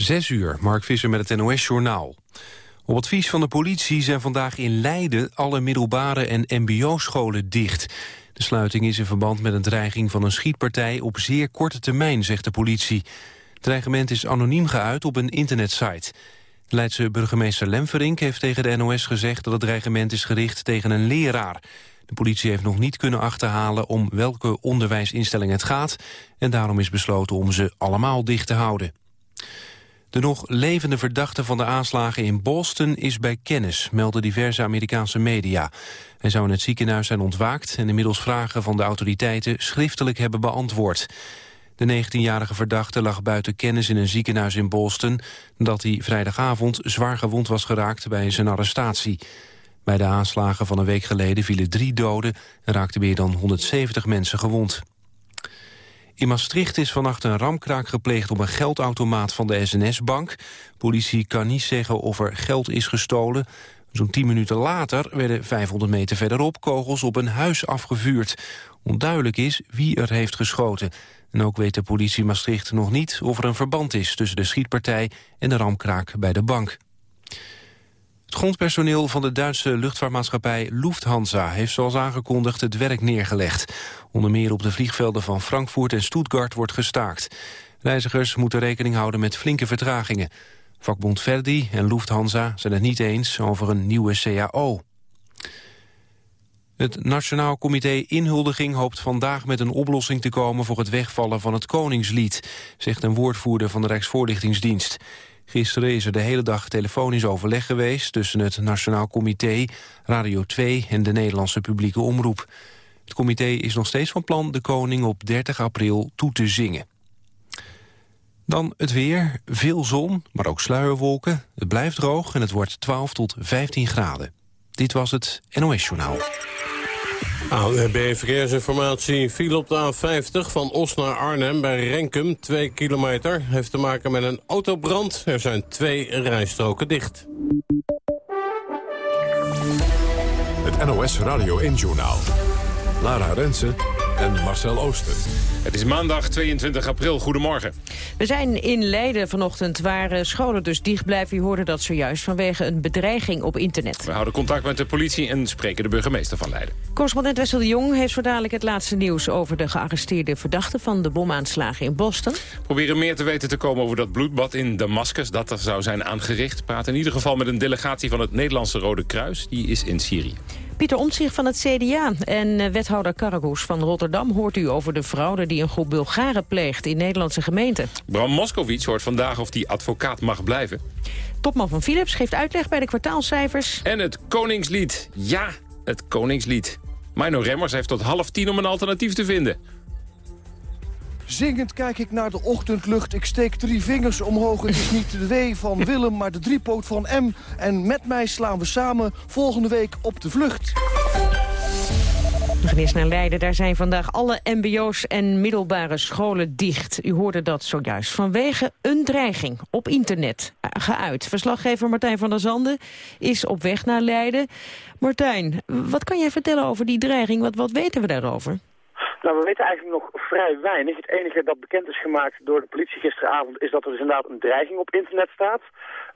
Zes uur, Mark Visser met het NOS-journaal. Op advies van de politie zijn vandaag in Leiden alle middelbare en mbo-scholen dicht. De sluiting is in verband met een dreiging van een schietpartij op zeer korte termijn, zegt de politie. Het dreigement is anoniem geuit op een internetsite. Leidse burgemeester Lemverink heeft tegen de NOS gezegd dat het dreigement is gericht tegen een leraar. De politie heeft nog niet kunnen achterhalen om welke onderwijsinstelling het gaat... en daarom is besloten om ze allemaal dicht te houden. De nog levende verdachte van de aanslagen in Boston is bij kennis, melden diverse Amerikaanse media. Hij zou in het ziekenhuis zijn ontwaakt en inmiddels vragen van de autoriteiten schriftelijk hebben beantwoord. De 19-jarige verdachte lag buiten kennis in een ziekenhuis in Boston... dat hij vrijdagavond zwaar gewond was geraakt bij zijn arrestatie. Bij de aanslagen van een week geleden vielen drie doden... en raakten meer dan 170 mensen gewond. In Maastricht is vannacht een ramkraak gepleegd op een geldautomaat van de SNS-bank. Politie kan niet zeggen of er geld is gestolen. Zo'n tien minuten later werden 500 meter verderop kogels op een huis afgevuurd. Onduidelijk is wie er heeft geschoten. En ook weet de politie Maastricht nog niet of er een verband is... tussen de schietpartij en de ramkraak bij de bank. Het grondpersoneel van de Duitse luchtvaartmaatschappij Lufthansa... heeft zoals aangekondigd het werk neergelegd. Onder meer op de vliegvelden van Frankfurt en Stuttgart wordt gestaakt. Reizigers moeten rekening houden met flinke vertragingen. Vakbond Verdi en Lufthansa zijn het niet eens over een nieuwe CAO. Het Nationaal Comité Inhuldiging hoopt vandaag met een oplossing te komen voor het wegvallen van het Koningslied, zegt een woordvoerder van de Rijksvoorlichtingsdienst. Gisteren is er de hele dag telefonisch overleg geweest... tussen het Nationaal Comité, Radio 2 en de Nederlandse publieke omroep. Het comité is nog steeds van plan de koning op 30 april toe te zingen. Dan het weer, veel zon, maar ook sluierwolken. Het blijft droog en het wordt 12 tot 15 graden. Dit was het NOS Journaal. ANWB Verkeersinformatie viel op de A50 van Os naar Arnhem bij Renkum, 2 kilometer. Heeft te maken met een autobrand. Er zijn twee rijstroken dicht. Het NOS Radio 1 Journaal. Lara Rensen en Marcel Ooster. Het is maandag 22 april. Goedemorgen. We zijn in Leiden vanochtend, waar eh, scholen dus dicht blijven. U hoorde dat zojuist vanwege een bedreiging op internet. We houden contact met de politie en spreken de burgemeester van Leiden. Correspondent Wessel de Jong heeft zo dadelijk het laatste nieuws... over de gearresteerde verdachte van de bomaanslagen in Boston. Proberen meer te weten te komen over dat bloedbad in Damascus... dat er zou zijn aangericht. Praat in ieder geval met een delegatie van het Nederlandse Rode Kruis. Die is in Syrië. Pieter Omtzigt van het CDA en eh, wethouder Karagoes van Rotterdam... hoort u over de fraude die een groep Bulgaren pleegt in Nederlandse gemeenten. Bram Moskowitz hoort vandaag of die advocaat mag blijven. Topman van Philips geeft uitleg bij de kwartaalcijfers. En het Koningslied. Ja, het Koningslied. Mino Remmers heeft tot half tien om een alternatief te vinden. Zingend kijk ik naar de ochtendlucht. Ik steek drie vingers omhoog. Het is niet de W van Willem, maar de driepoot van M. En met mij slaan we samen volgende week op de vlucht. We gaan eerst naar Leiden. Daar zijn vandaag alle mbo's en middelbare scholen dicht. U hoorde dat zojuist. Vanwege een dreiging op internet geuit. Verslaggever Martijn van der Zanden is op weg naar Leiden. Martijn, wat kan jij vertellen over die dreiging? Wat, wat weten we daarover? Nou, we weten eigenlijk nog vrij weinig. Het enige dat bekend is gemaakt door de politie gisteravond is dat er dus inderdaad een dreiging op internet staat.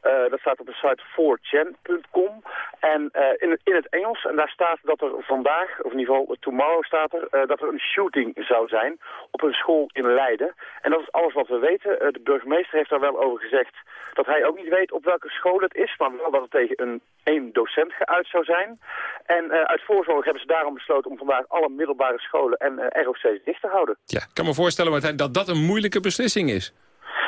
Uh, dat staat op de site 4chan.com. En uh, in, het, in het Engels, en daar staat dat er vandaag, of in ieder geval tomorrow staat er, uh, dat er een shooting zou zijn op een school in Leiden. En dat is alles wat we weten. de burgemeester heeft daar wel over gezegd dat hij ook niet weet op welke school het is, maar wel dat het tegen een één docent geuit zou zijn. En uit voorzorg hebben ze daarom besloten om vandaag alle middelbare scholen en ROC's dicht te houden. Ja, ik kan me voorstellen Martijn, dat dat een moeilijke beslissing is.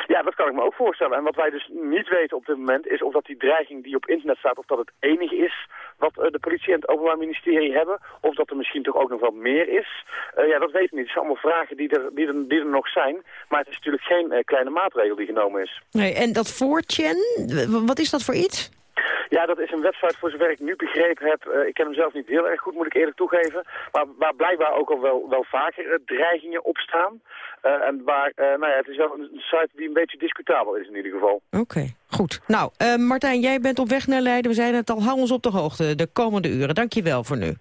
Ja, dat kan ik me ook voorstellen. En wat wij dus niet weten op dit moment is of dat die dreiging die op internet staat, of dat het enige is wat uh, de politie en het Openbaar Ministerie hebben. Of dat er misschien toch ook nog wel meer is. Uh, ja, dat weten we niet. Het zijn allemaal vragen die er, die er, die er nog zijn. Maar het is natuurlijk geen uh, kleine maatregel die genomen is. Nee, en dat 4chan, wat is dat voor iets? Ja, dat is een website voor zover ik nu begrepen heb. Uh, ik ken hem zelf niet heel erg goed, moet ik eerlijk toegeven. Maar waar blijkbaar ook al wel, wel vaker dreigingen op staan. Uh, en waar, nou ja, het is wel een site die een beetje discutabel is in ieder geval. Oké, goed. Nou, Martijn, jij bent op weg naar Leiden. We zeiden het al, hou ons op de hoogte de komende uren. Dank je wel voor nu.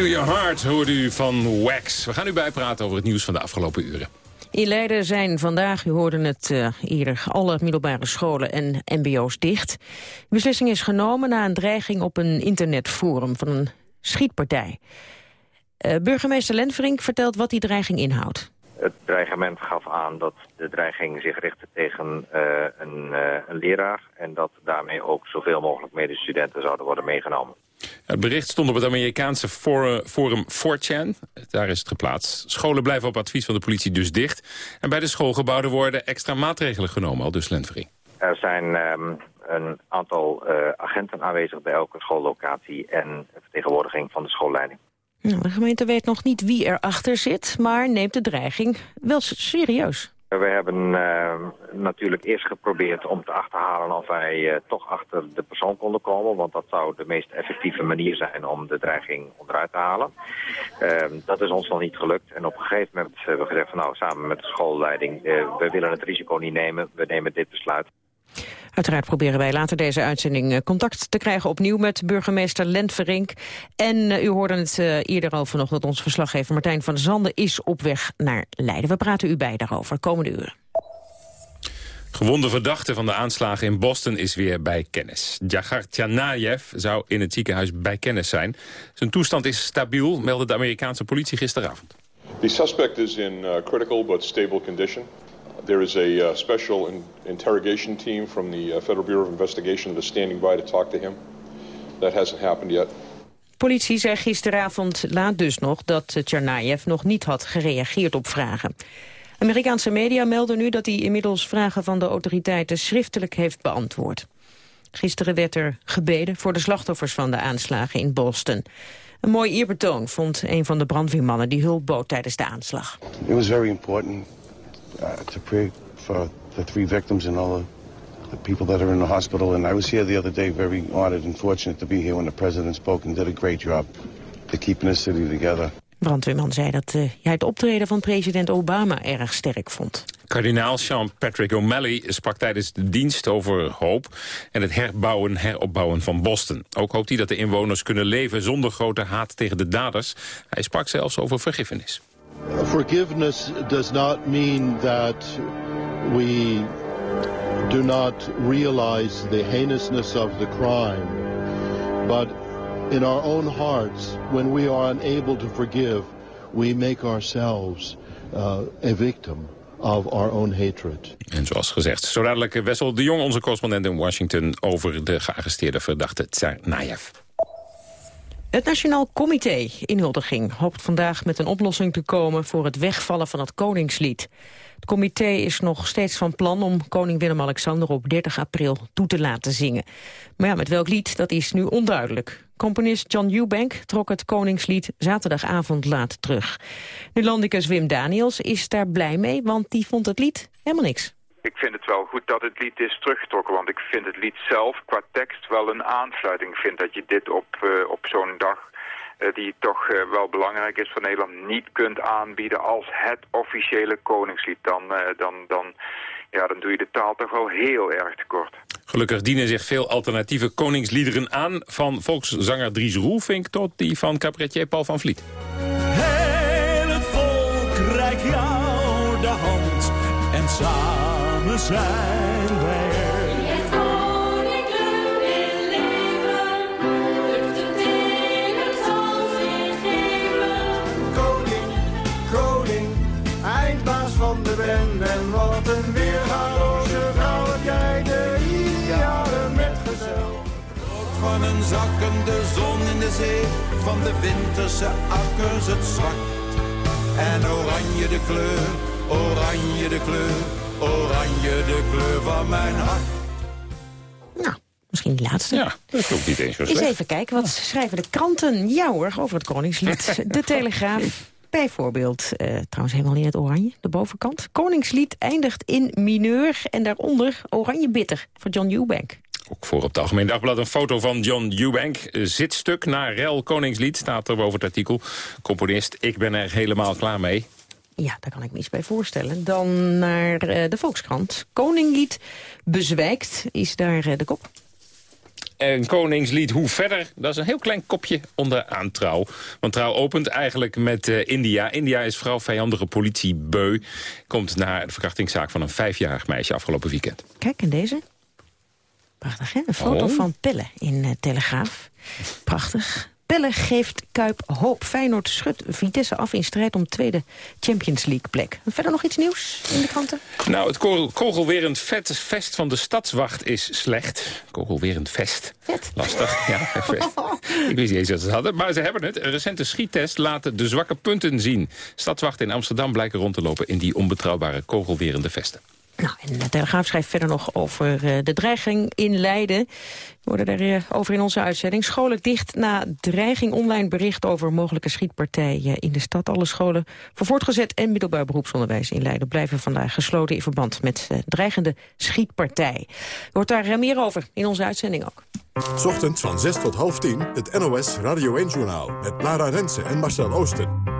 To Your Heart hoorde u van Wax. We gaan u bijpraten over het nieuws van de afgelopen uren. In Leiden zijn vandaag, u hoorde het uh, eerder, alle middelbare scholen en mbo's dicht. De beslissing is genomen na een dreiging op een internetforum van een schietpartij. Uh, burgemeester Lenverink vertelt wat die dreiging inhoudt. Het dreigement gaf aan dat de dreiging zich richtte tegen uh, een, een leraar... en dat daarmee ook zoveel mogelijk medestudenten zouden worden meegenomen. Het bericht stond op het Amerikaanse forum 4chan. Daar is het geplaatst. Scholen blijven op advies van de politie dus dicht. En bij de schoolgebouwen worden extra maatregelen genomen, al dus Lentvering. Er zijn um, een aantal uh, agenten aanwezig bij elke schoollocatie... en vertegenwoordiging van de schoolleiding. Nou, de gemeente weet nog niet wie erachter zit... maar neemt de dreiging wel serieus. We hebben uh, natuurlijk eerst geprobeerd om te achterhalen of wij uh, toch achter de persoon konden komen. Want dat zou de meest effectieve manier zijn om de dreiging onderuit te halen. Uh, dat is ons nog niet gelukt. En op een gegeven moment hebben we gezegd van nou samen met de schoolleiding. we willen het risico niet nemen. We nemen dit besluit. Uiteraard proberen wij later deze uitzending eh, contact te krijgen opnieuw met burgemeester Lent Verink. En uh, u hoorde het uh, eerder al vanochtend, onze verslaggever Martijn van der Zanden is op weg naar Leiden. We praten u bij daarover komende uren. Gewonde verdachte van de aanslagen in Boston is weer bij kennis. Djagar Tjanayev zou in het ziekenhuis bij kennis zijn. Zijn toestand is stabiel, meldde de Amerikaanse politie gisteravond. The suspect is in critical but stable condition. There is a uh, special in interrogation team from the uh, Federal Bureau of Investigation that is standing by to talk to him. That hasn't happened yet. Politie zei gisteravond laat dus nog dat Tsarnaev nog niet had gereageerd op vragen. Amerikaanse media melden nu dat hij inmiddels vragen van de autoriteiten schriftelijk heeft beantwoord. Gisteren werd er gebeden voor de slachtoffers van de aanslagen in Boston. Een mooi eerbetoon vond een van de brandweermannen die hulp bood tijdens de aanslag. It was very important uh, to pray for the three victims and all the, the people that are in the hospital. And I was here the other day, very honored and fortunate to be here when the president spoke and did a great job to keeping the city together. Brandweerman zei dat uh, hij het optreden van president Obama erg sterk vond. Kardinaal Sean Patrick O'Malley sprak tijdens de dienst over hoop... en het herbouwen, heropbouwen van Boston. Ook hoopt hij dat de inwoners kunnen leven zonder grote haat tegen de daders. Hij sprak zelfs over vergiffenis. Forgiveness does not mean that we do not realize the heinousness of the crime, but in our own hearts, when we are unable to forgive, we make ourselves uh, a victim of our own hatred. En zoals gezegd, zo dadelijk Wessel de Jong, onze correspondent in Washington... over de gearresteerde verdachte Tsarnaev. Het Nationaal Comité Inhuldiging hoopt vandaag met een oplossing te komen voor het wegvallen van het Koningslied. Het comité is nog steeds van plan om koning Willem-Alexander op 30 april toe te laten zingen. Maar ja, met welk lied, dat is nu onduidelijk. Componist John Eubank trok het Koningslied zaterdagavond laat terug. Nulandicus Wim Daniels is daar blij mee, want die vond het lied helemaal niks. Ik vind het wel goed dat het lied is teruggetrokken, want ik vind het lied zelf qua tekst wel een aansluiting. Ik vind dat je dit op, uh, op zo'n dag, uh, die toch uh, wel belangrijk is voor Nederland, niet kunt aanbieden als het officiële koningslied. Dan, dan, dan, ja, dan doe je de taal toch wel heel erg tekort. Gelukkig dienen zich veel alternatieve koningsliederen aan... van volkszanger Dries Roelvink tot die van cabaretier Paul van Vliet. Zijn wij er. Het koninklijk wil leven, lukt het het zal zich geven. Koning, koning, eindbaas van de wen en wat een weergaloze vrouwelijkheid, de idealen met gezel. Van een zakkende zon in de zee, van de winterse akkers het zwart. En oranje de kleur, oranje de kleur, oranje de kleur van mijn hart. Nou, misschien die laatste. Ja, dat is ook niet eens zo Eens even kijken, wat schrijven de kranten? Ja hoor, over het Koningslied. De Telegraaf. Bijvoorbeeld, eh, trouwens helemaal in het oranje, de bovenkant. Koningslied eindigt in mineur en daaronder oranje bitter van John Eubank. Ook voor op het Algemeen Dagblad een foto van John Eubank. Zitstuk naar Rel Koningslied staat er boven het artikel. Componist, ik ben er helemaal klaar mee. Ja, daar kan ik me iets bij voorstellen. Dan naar eh, de Volkskrant. Koninglied bezwijkt is daar eh, de kop. een koningslied. Hoe verder? Dat is een heel klein kopje onderaan Trouw. Want Trouw opent eigenlijk met eh, India. India is vrouw vijandige politie beu. Komt na de verkrachtingszaak van een vijfjarig meisje afgelopen weekend. Kijk, en deze? Prachtig, hè? Een foto Oh. van Pelle in eh, Telegraaf. Prachtig. Pelle geeft Kuip hoop. Feyenoord schudt Vitesse af in strijd om tweede Champions League plek. Verder nog iets nieuws in de kranten? Nou, het kogel- kogelwerend vet- vest van de stadswacht is slecht. Kogelwerend vest. Vet. Lastig, ja. Ik wist niet eens dat ze het hadden, maar ze hebben het. Een recente schiettest laat de zwakke punten zien. Stadswachten in Amsterdam blijken rond te lopen in die onbetrouwbare kogelwerende vesten. Nou, de Telegraaf schrijft verder nog over eh, de dreiging in Leiden. We worden eh, over in onze uitzending. Scholen dicht na dreiging online bericht over mogelijke schietpartijen in de stad. Alle scholen voor voortgezet en middelbaar beroepsonderwijs in Leiden blijven vandaag gesloten in verband met eh, dreigende schietpartij. Er hoort daar meer over in onze uitzending ook. Ochtends van 6 tot half 10 het NOS Radio 1-journaal met Lara Rensen en Marcel Oosten.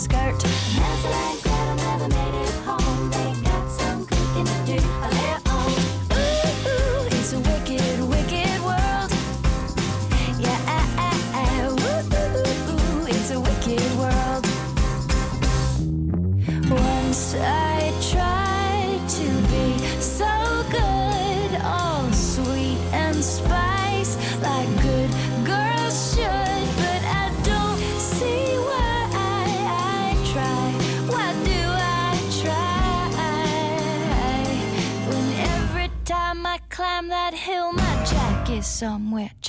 skirt.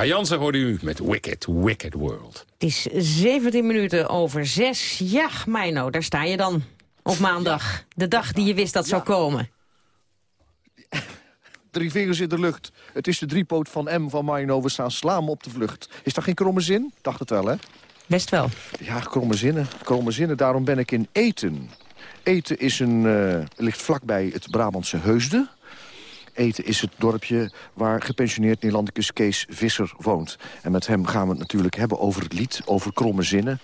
Laura Jansen hoorde u met Wicked, Wicked World. Het is 17 minuten over 6. Ja, Meino, daar sta je dan. Op maandag. De dag die je wist dat zou komen. Drie vingers in de lucht. Het is de driepoot van M van Marino. We staan slaan op de vlucht. Is dat geen kromme zin? Dacht het wel, hè? Best wel. Ja, kromme zinnen. Kromme zinnen. Daarom ben ik in Eten. Eten is een, eh, ligt vlakbij het Brabantse Heusden. Eten is het dorpje waar gepensioneerd Nederlandicus Kees Visser woont. En met hem gaan we het natuurlijk hebben over het lied, over kromme zinnen.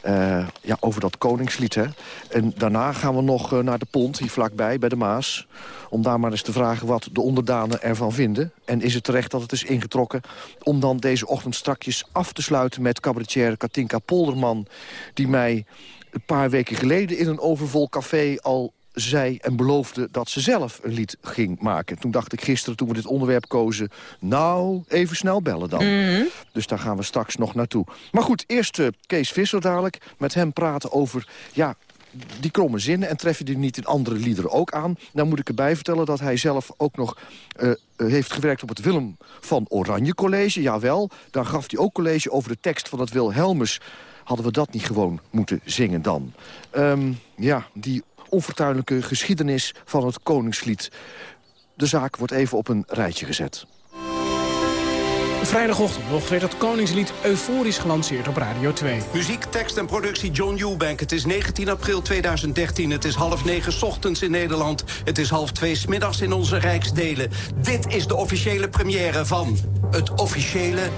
Eh, ja, over dat koningslied, hè. En daarna gaan we nog eh, naar de pont, hier vlakbij, bij de Maas... om daar maar eens te vragen wat de onderdanen ervan vinden. En is het terecht dat het is ingetrokken... om dan deze ochtend strakjes af te sluiten met cabaretier Katinka Polderman... die mij een paar weken geleden in een overvol café al zei en beloofde dat ze zelf een lied ging maken. Toen dacht ik gisteren, toen we dit onderwerp kozen... nou, even snel bellen dan. Dus daar gaan we straks nog naartoe. Maar goed, eerst eh, Kees Visser dadelijk. Met hem praten over... ja, die kromme zinnen en tref je die niet in andere liederen ook aan. Dan moet ik erbij vertellen dat hij zelf ook nog eh, eh, heeft gewerkt op het Willem van Oranje College. Jawel, daar gaf hij ook college over de tekst van het Wilhelmus. Hadden we dat niet gewoon moeten zingen dan? Ehm, ja, die onfortuinlijke geschiedenis van het Koningslied. De zaak wordt even op een rijtje gezet. Vrijdagochtend nog werd het Koningslied euforisch gelanceerd op Radio 2. Muziek, tekst en productie John Eubank. Het is 19 april 2013. Het is half negen 's ochtends in Nederland. Het is half twee 's middags in onze Rijksdelen. Dit is de officiële première van het officiële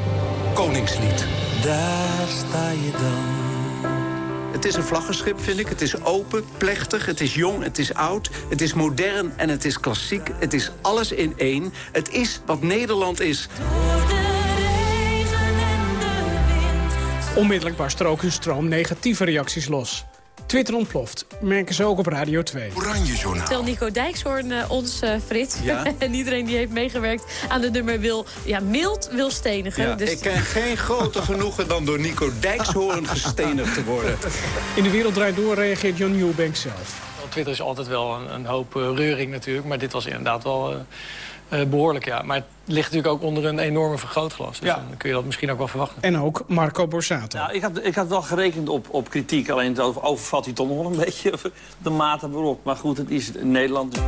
Koningslied. Daar sta je dan. Het is een vlaggenschip, vind ik. Het is open, plechtig, het is jong, het is oud, het is modern en het is klassiek. Het is alles in één. Het is wat Nederland is. Onmiddellijk barst er ook een stroom negatieve reacties los. Twitter ontploft, merken ze ook op Radio 2. Oranje Journaal. Stel Nico Dijkshoorn uh, ons, uh, Frits. Ja? en iedereen die heeft meegewerkt aan de nummer wil, ja, mild wil stenigen. Ja, dus... Ik ken geen groter genoegen dan door Nico Dijkshoorn gestenigd te worden. In de wereld draait door reageert John Newbank zelf. Op Twitter is altijd wel een, een hoop uh, reuring natuurlijk. Maar dit was inderdaad wel uh, behoorlijk, ja. Maar het ligt natuurlijk ook onder een enorme vergrootglas. Dus ja. dan kun je dat misschien ook wel verwachten. En ook Marco Borsato. Nou, ik, had, ik had wel gerekend op, op kritiek. Alleen het overvalt hij toch nog wel een beetje de mate waarop. Maar goed, het is in Nederland.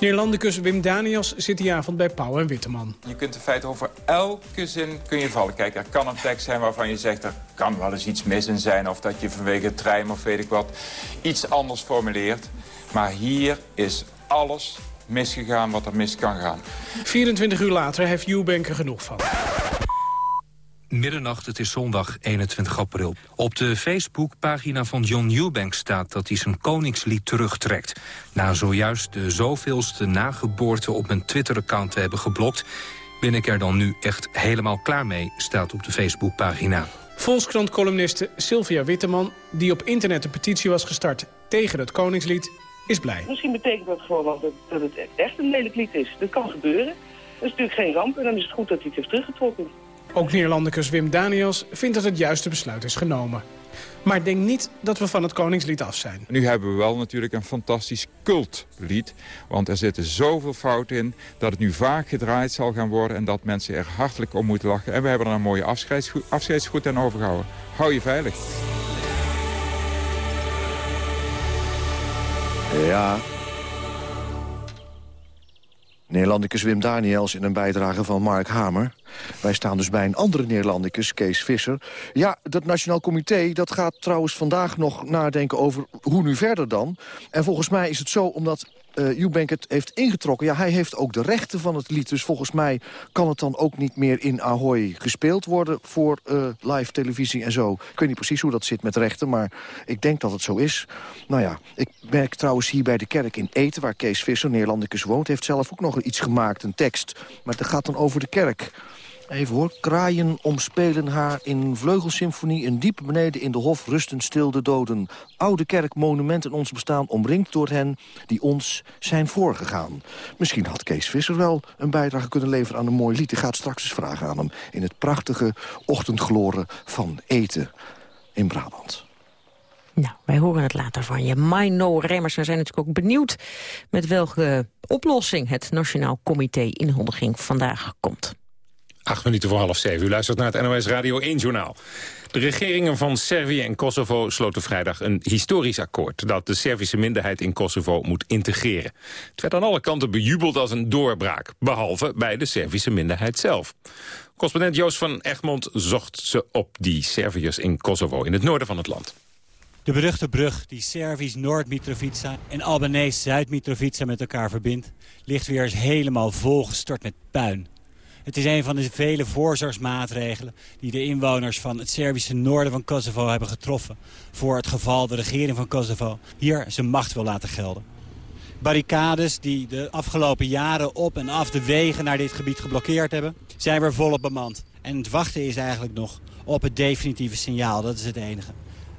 Nederlandicus Wim Daniels zit die avond bij Pauw en Witteman. Je kunt in feite over elke zin kun je vallen. Kijk, er kan een tekst zijn waarvan je zegt... er kan wel eens iets mis in zijn... of dat je vanwege het trein of weet ik wat iets anders formuleert. Maar hier is alles misgegaan wat er mis kan gaan. 24 uur later heeft Eubank er genoeg van. Middernacht, het is zondag 21 april. Op de Facebookpagina van John Eubank staat dat hij zijn koningslied terugtrekt. Na zojuist de zoveelste nageboorte op mijn Twitter-account te hebben geblokt... ben ik er dan nu echt helemaal klaar mee, staat op de Facebookpagina. Volkskrant-columniste Sylvia Witteman, die op internet een petitie was gestart tegen het koningslied, is blij. Misschien betekent dat gewoon wel dat, dat het echt een lelijk lied is. Dat kan gebeuren. Dat is natuurlijk geen ramp en dan is het goed dat hij het heeft teruggetrokken. Ook Nederlandicus Wim Daniels vindt dat het juiste besluit is genomen. Maar denk niet dat we van het Koningslied af zijn. Nu hebben we wel natuurlijk een fantastisch cultlied. Want er zitten zoveel fouten in dat het nu vaak gedraaid zal gaan worden... en dat mensen er hartelijk om moeten lachen. En we hebben er een mooie afscheidsgoed, afscheidsgoed aan overgehouden. Hou je veilig. Ja. Nederlandicus Wim Daniels in een bijdrage van Mark Hamer. Wij staan dus bij een andere Nederlandicus, Kees Visser. Ja, dat Nationaal Comité dat gaat trouwens vandaag nog nadenken over hoe nu verder dan. En volgens mij is het zo, omdat uh, Eubank het heeft ingetrokken... ja, hij heeft ook de rechten van het lied. Dus volgens mij kan het dan ook niet meer in Ahoy gespeeld worden... voor uh, live televisie en zo. Ik weet niet precies hoe dat zit met rechten, maar ik denk dat het zo is. Nou ja, ik werk trouwens hier bij de kerk in Eten... waar Kees Visser, Nederlandicus, woont. heeft zelf ook nog iets gemaakt, een tekst. Maar dat gaat dan over de kerk. Even hoor. Kraaien omspelen haar in vleugelsymfonie... en diep beneden in de hof rusten stil de doden. Oude kerk, monument in ons bestaan... omringd door hen die ons zijn voorgegaan. Misschien had Kees Visser wel een bijdrage kunnen leveren aan een mooi lied. Ik ga het straks eens vragen aan hem... in het prachtige ochtendgloren van Eten in Brabant. Nou, wij horen het later van je. Mino Remmers, we zijn natuurlijk ook benieuwd... met welke oplossing het Nationaal Comité inhuldiging vandaag komt. Acht minuten voor half zeven. U luistert naar het NOS Radio 1 Journaal. De regeringen van Servië en Kosovo sloten vrijdag een historisch akkoord... dat de Servische minderheid in Kosovo moet integreren. Het werd aan alle kanten bejubeld als een doorbraak... behalve bij de Servische minderheid zelf. Correspondent Joost van Egmond zocht ze op, die Serviërs in Kosovo... in het noorden van het land. De beruchte brug die Servisch Noord-Mitrovica en Albanese Zuid-Mitrovica met elkaar verbindt... ligt weer eens helemaal volgestort met puin. Het is een van de vele voorzorgsmaatregelen die de inwoners van het Servische noorden van Kosovo hebben getroffen. Voor het geval de regering van Kosovo hier zijn macht wil laten gelden. Barricades die de afgelopen jaren op en af de wegen naar dit gebied geblokkeerd hebben, zijn weer volop bemand. En het wachten is eigenlijk nog op het definitieve signaal, dat is het enige.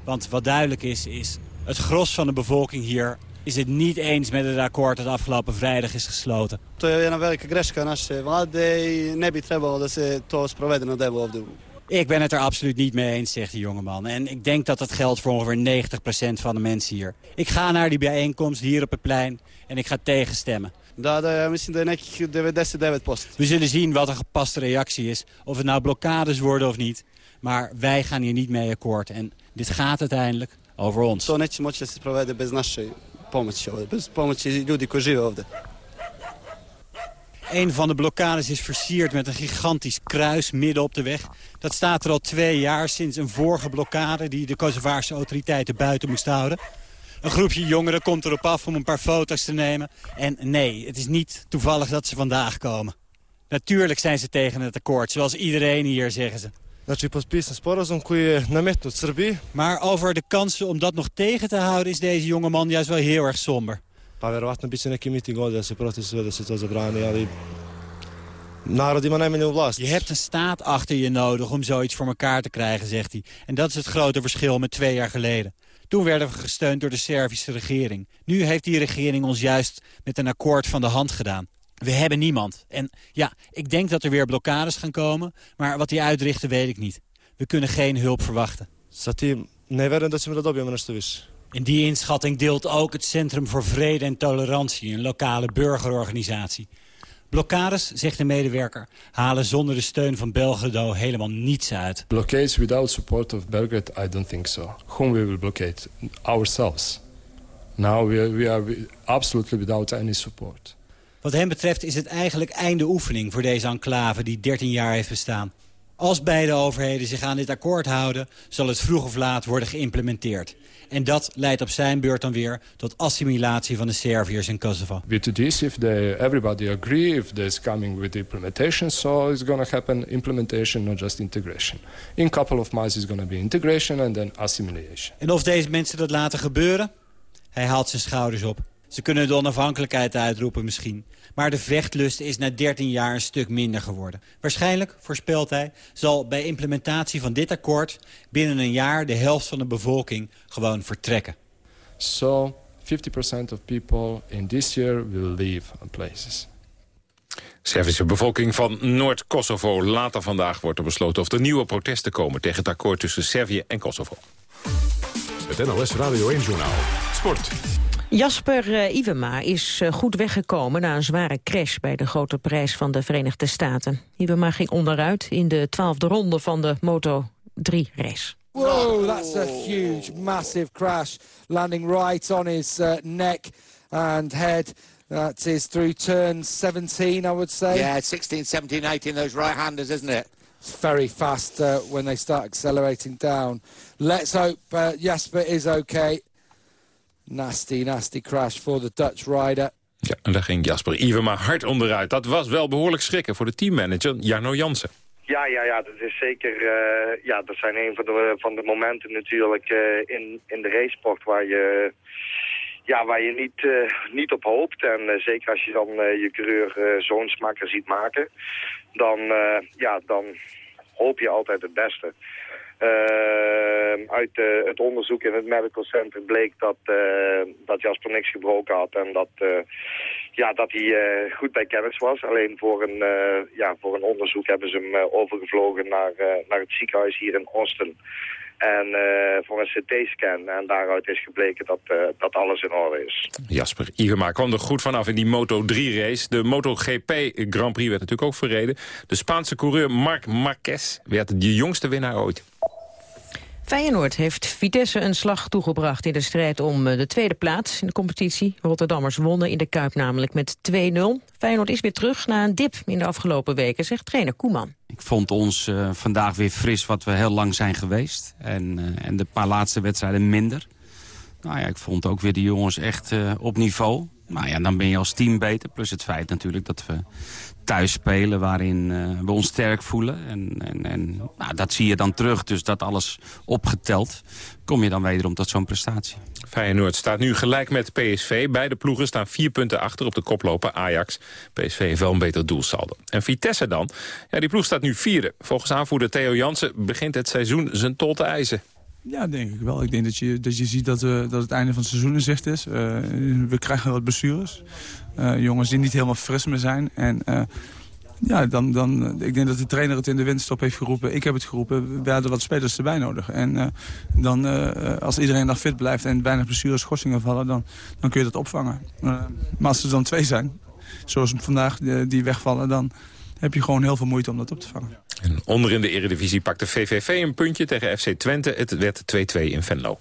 Want wat duidelijk is, is het gros van de bevolking hier is het niet eens met het akkoord dat afgelopen vrijdag is gesloten. Ik ben het er absoluut niet mee eens, zegt de jongeman. En ik denk dat dat geldt voor ongeveer 90% van de mensen hier. Ik ga naar die bijeenkomst hier op het plein en ik ga tegenstemmen. Da, da, ja mislim da je nekih 99%. We zullen zien wat een gepaste reactie is. Of het nou blokkades worden of niet. Maar wij gaan hier niet mee akkoord. En dit gaat uiteindelijk over ons. To neće moći da se sprovede bez pomoći ovde. Bez pomoći ljudi koji žive. Een van de blokkades is versierd met een gigantisch kruis midden op de weg. Dat staat er al twee jaar sinds een vorige blokkade... die de Kosovaarse autoriteiten buiten moest houden. Een groepje jongeren komt erop af om een paar foto's te nemen. En nee, het is niet toevallig dat ze vandaag komen. Natuurlijk zijn ze tegen het akkoord, zoals iedereen hier, zeggen ze. Znači, potpisan sporazum koji je nametnut Srbiji. Maar over de kansen om dat nog tegen te houden is deze jongeman juist wel heel erg somber. Pa verovatno bit će neki miting ovdje da se protiv sve da se to zabrani, ali narod ima najmanje vlast. Je hebt een staat achter je nodig om zoiets voor elkaar te krijgen, zegt hij. En dat is het grote verschil met twee jaar geleden. Toen werden we gesteund door de Servische regering. Nu heeft die regering ons juist met een akkoord van de hand gedaan. We hebben niemand. En ja, ik denk dat er weer blokkades gaan komen. Maar wat die uitrichten weet ik niet. We kunnen geen hulp verwachten. Sa tim ne verujem da ćemo da dobijemo nešto više. In die inschatting deelt ook het Centrum voor Vrede en Tolerantie, een lokale burgerorganisatie. Blokkades, zegt de medewerker, halen zonder de steun van Belgrado helemaal niets uit. Blockades without support of Belgrade, I don't think so. Whom we will blockade? Ourselves. Now we are, we are absolutely without any support. Wat hem betreft is het eigenlijk einde oefening voor deze enclave die 13 jaar heeft bestaan. Als beide overheden zich aan dit akkoord houden, zal het vroeg of laat worden geïmplementeerd. En dat leidt op zijn beurt dan weer tot assimilatie van de Serviërs in Kosovo. With this, if they, everybody agree, if there's coming with implementation, so it's going to happen implementation, not just integration. In a couple of months it's going to be integration and then assimilation. En of deze mensen dat laten gebeuren? Hij haalt zijn schouders op. Ze kunnen de onafhankelijkheid uitroepen misschien. Maar de vechtlust is na 13 jaar een stuk minder geworden. Waarschijnlijk, voorspelt hij, zal bij implementatie van dit akkoord... binnen een jaar de helft van de bevolking gewoon vertrekken. So 50% of people in this year will leave places. Servische bevolking van Noord-Kosovo. Later vandaag wordt er besloten of er nieuwe protesten komen... tegen het akkoord tussen Servië en Kosovo. Het NLS Radio 1 Journaal. Sport. Jasper eh, Iwema is eh, goed weggekomen na een zware crash bij de grote prijs van de Verenigde Staten. Iwema ging onderuit in de twaalfde ronde van de Moto 3-race. Whoa, that's a huge, massive crash. Landing right on his uh, neck and head. That is through turn 17, I would say. Yeah, 16, 17, 18, those right-handers, isn't it? It's very fast uh, when they start accelerating down. Let's hope uh, Jasper is okay. Nasty, nasty crash for the Dutch rider. Ja, en daar ging Jasper Iwema hard onderuit. Dat was wel behoorlijk schrikken voor de teammanager Jarno Jansen. Ja, ja, ja, dat is zeker. eh, ja, dat zijn een van de, van de momenten natuurlijk eh, in, in de racesport waar je, ja, waar je niet, eh, niet op hoopt. En zeker als je dan eh, je coureur eh, zo'n smakker ziet maken, dan, eh, ja, dan hoop je altijd het beste. Eh, uit eh, het onderzoek in het medical center bleek dat, eh, dat Jasper niks gebroken had en dat, eh, ja, dat hij goed bij kennis was. Alleen voor een, ja, voor een onderzoek hebben ze hem overgevlogen naar, naar het ziekenhuis hier in Austin. En voor een CT-scan. En daaruit is gebleken dat, dat alles in orde is. Jasper Iwema kwam er goed vanaf in die Moto3-race. De MotoGP Grand Prix werd natuurlijk ook verreden. De Spaanse coureur Marc Marquez werd de jongste winnaar ooit. Feyenoord heeft Vitesse een slag toegebracht in de strijd om eh, de tweede plaats in de competitie. Rotterdammers wonnen in de Kuip namelijk met 2-0. Feyenoord is weer terug na een dip in de afgelopen weken, zegt trainer Koeman. Ik vond ons eh, vandaag weer fris wat we heel lang zijn geweest. En, eh, en de paar laatste wedstrijden minder. Nou ja, ik vond ook weer de jongens echt op niveau. Nou ja, dan ben je als team beter. Plus het feit natuurlijk dat we thuis spelen waarin eh, we ons sterk voelen. En, en, en nou, dat zie je dan terug. Dus dat alles opgeteld kom je dan wederom tot zo'n prestatie. Feyenoord staat nu gelijk met PSV. Beide ploegen staan vier punten achter op de koploper Ajax. PSV heeft wel een beter doelsaldo. En Vitesse dan? Ja, die ploeg staat nu vierde. Volgens aanvoerder Theo Jansen begint het seizoen zijn tol te eisen. Ja, denk ik wel. Ik denk dat je, dat je ziet dat, we, dat het einde van het seizoen in zicht is. Eh, we krijgen wat blessures. Eh, jongens die niet helemaal fris meer zijn. En eh, ja, dan, dan, ik denk dat de trainer het in de winterstop heeft geroepen. Ik heb het geroepen. We hadden wat spelers erbij nodig. En eh, dan, eh, als iedereen dan fit blijft en weinig blessures, schorsingen vallen... dan, dan kun je dat opvangen. Eh, maar als er dan twee zijn, zoals vandaag, die, die wegvallen... dan heb je gewoon heel veel moeite om dat op te vangen. En onderin de eredivisie pakte VVV een puntje tegen FC Twente. Het werd 2-2 in Venlo.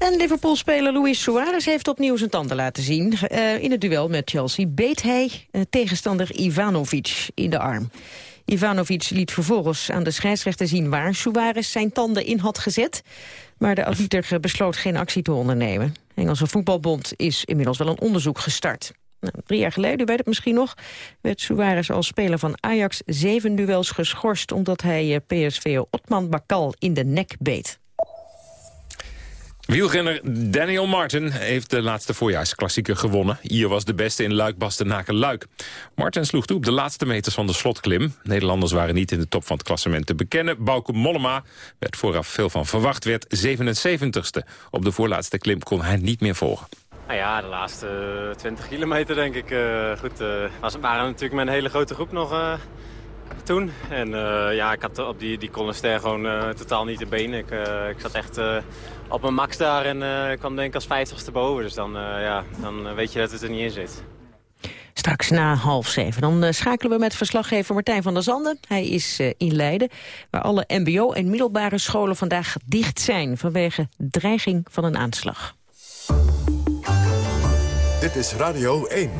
En Liverpool-speler Luis Suarez heeft opnieuw zijn tanden laten zien. Uh, in het duel met Chelsea beet hij uh, tegenstander Ivanovic in de arm. Ivanovic liet vervolgens aan de scheidsrechter zien waar Suarez zijn tanden in had gezet. Maar de arbiter besloot geen actie te ondernemen. De Engelse voetbalbond is inmiddels wel een onderzoek gestart. Nou, drie jaar geleden, u weet het misschien nog, werd Suarez als speler van Ajax zeven duels geschorst omdat hij eh, PSV Otman Bakal in de nek beet. Wielrenner Daniel Martin heeft de laatste voorjaarsklassieker gewonnen. Hier was de beste in Luik, Bastenaken, Luik. Martin sloeg toe op de laatste meters van de slotklim. Nederlanders waren niet in de top van het klassement te bekennen. Bauke Mollema, werd vooraf veel van verwacht, werd 77ste. Op de voorlaatste klim kon hij niet meer volgen. Nou ja, de laatste 20 kilometer denk ik. Uh, goed, uh, was, waren natuurlijk met een hele grote groep nog toen. En ja, ik had op die, die gewoon totaal niet de benen. Ik, ik zat echt op mijn max daar en uh, kwam denk ik als vijftigste boven. Dus dan, uh, ja, dan weet je dat het er niet in zit. Straks na half zeven. Dan schakelen we met verslaggever Martijn van der Zanden. Hij is in Leiden, waar alle mbo- en middelbare scholen vandaag dicht zijn... vanwege dreiging van een aanslag. Dit is Radio 1.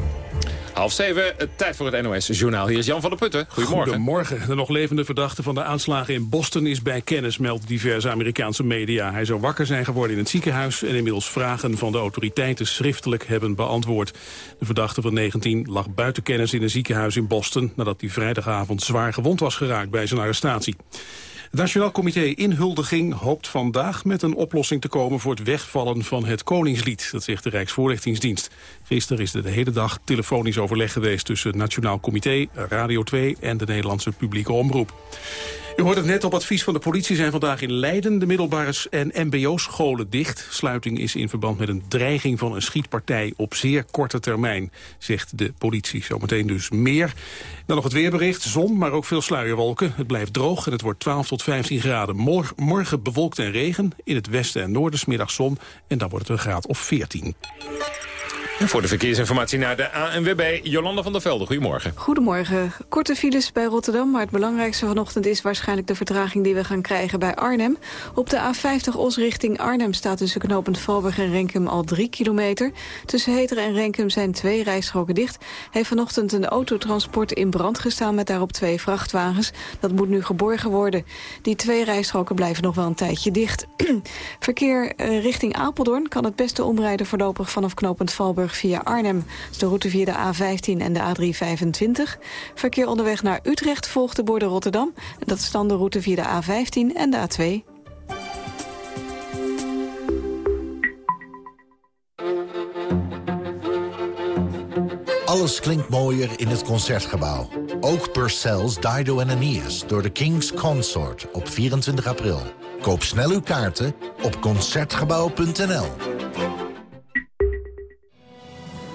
Half zeven, tijd voor het NOS-journaal. Hier is Jan van der Putten. Goedemorgen. Goedemorgen. De nog levende verdachte van de aanslagen in Boston is bij kennis, meldt diverse Amerikaanse media. Hij zou wakker zijn geworden in het ziekenhuis en inmiddels vragen van de autoriteiten schriftelijk hebben beantwoord. De verdachte van 19 lag buiten kennis in een ziekenhuis in Boston nadat hij vrijdagavond zwaar gewond was geraakt bij zijn arrestatie. Het Nationaal Comité Inhuldiging hoopt vandaag met een oplossing te komen voor het wegvallen van het Koningslied. Dat zegt de Rijksvoorlichtingsdienst. Gisteren is er de hele dag telefonisch overleg geweest tussen het Nationaal Comité, Radio 2 en de Nederlandse publieke omroep. U hoort het net op advies van de politie zijn vandaag in Leiden de middelbare en mbo-scholen dicht. Sluiting is in verband met een dreiging van een schietpartij op zeer korte termijn, zegt de politie. Zometeen dus meer. Dan nog het weerbericht, zon, maar ook veel sluierwolken. Het blijft droog en het wordt 12 tot 15 graden. Morgen bewolkt en regen, in het westen en noorden smiddag zon en dan wordt het een graad of 14. Voor de verkeersinformatie naar de ANWB, Jolanda van der Velde. Goedemorgen. Goedemorgen. Korte files bij Rotterdam, maar het belangrijkste vanochtend is waarschijnlijk de vertraging die we gaan krijgen bij Arnhem. Op de A50 Os richting Arnhem staat tussen knooppunt Valburg en Renkum al drie kilometer. Tussen Heteren en Renkum zijn twee rijstroken dicht. Heeft vanochtend een autotransport in brand gestaan met daarop twee vrachtwagens. Dat moet nu geborgen worden. Die twee rijstroken blijven nog wel een tijdje dicht. Verkeer eh, richting Apeldoorn kan het beste omrijden voorlopig vanaf knooppunt Valburg via Arnhem. is de route via de A15 en de A325. Verkeer onderweg naar Utrecht volgt de borden Rotterdam. Dat is dan de route via de A15 en de A2. Alles klinkt mooier in het Concertgebouw. Ook Purcell's Dido en Aeneas door de King's Consort op 24 april. Koop snel uw kaarten op Concertgebouw.nl.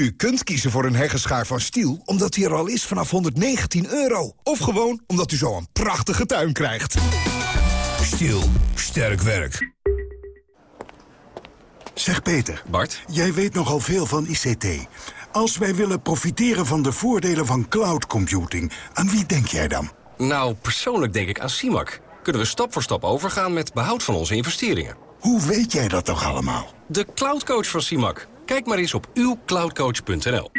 U kunt kiezen voor een heggenschaar van Stiel omdat hij er al is vanaf 119 euro. Of gewoon omdat u zo een prachtige tuin krijgt. Stiel. Sterk werk. Zeg Peter. Bart. Jij weet nogal veel van ICT. Als wij willen profiteren van de voordelen van cloud computing, aan wie denk jij dan? Nou, persoonlijk denk ik aan CIMAC. Kunnen we stap voor stap overgaan met behoud van onze investeringen. Hoe weet jij dat toch allemaal? De cloudcoach van CIMAC. Kijk maar eens op uwcloudcoach.nl.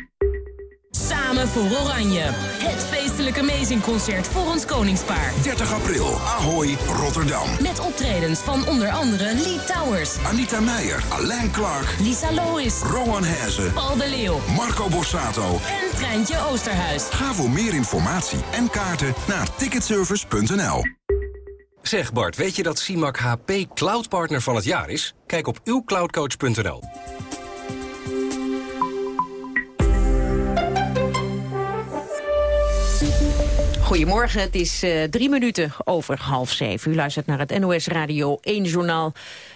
Samen voor Oranje. Het feestelijke Amazing-concert voor ons koningspaar. 30 april, Ahoy, Rotterdam. Met optredens van onder andere Lee Towers. Anita Meijer, Alain Clark. Lisa Lois. Rowan Hezen. Paul de Leeuw. Marco Borsato. En Treintje Oosterhuis. Ga voor meer informatie en kaarten naar ticketservice.nl. Zeg Bart, weet je dat CIMAC HP Cloud Partner van het jaar is? Kijk op uwcloudcoach.nl. Goedemorgen, het is uh, drie minuten over half zeven. U luistert naar het NOS Radio 1 Journaal.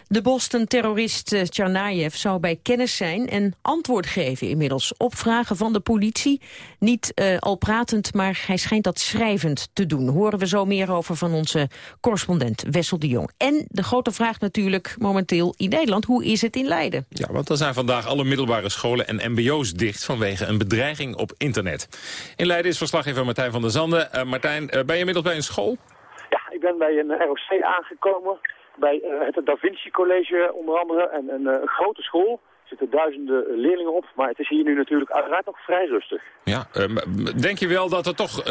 De Boston-terrorist eh, Tsarnaev zou bij kennis zijn en antwoord geven inmiddels op vragen van de politie. Niet uh, al pratend, maar hij schijnt dat schrijvend te doen. Horen we zo meer over van onze correspondent Wessel de Jong. En de grote vraag natuurlijk momenteel in Nederland, hoe is het in Leiden? Ja, want er zijn vandaag alle middelbare scholen en mbo's dicht vanwege een bedreiging op internet. In Leiden is verslaggever Martijn van der Zanden. Uh, Martijn, ben je inmiddels bij een school? Ja, ik ben bij een ROC aangekomen bij uh, het Da Vinci College onder andere en een, uh, grote school. Er zitten duizenden leerlingen op, maar het is hier nu natuurlijk uiteraard nog vrij rustig. Ja, uh, denk je wel dat er toch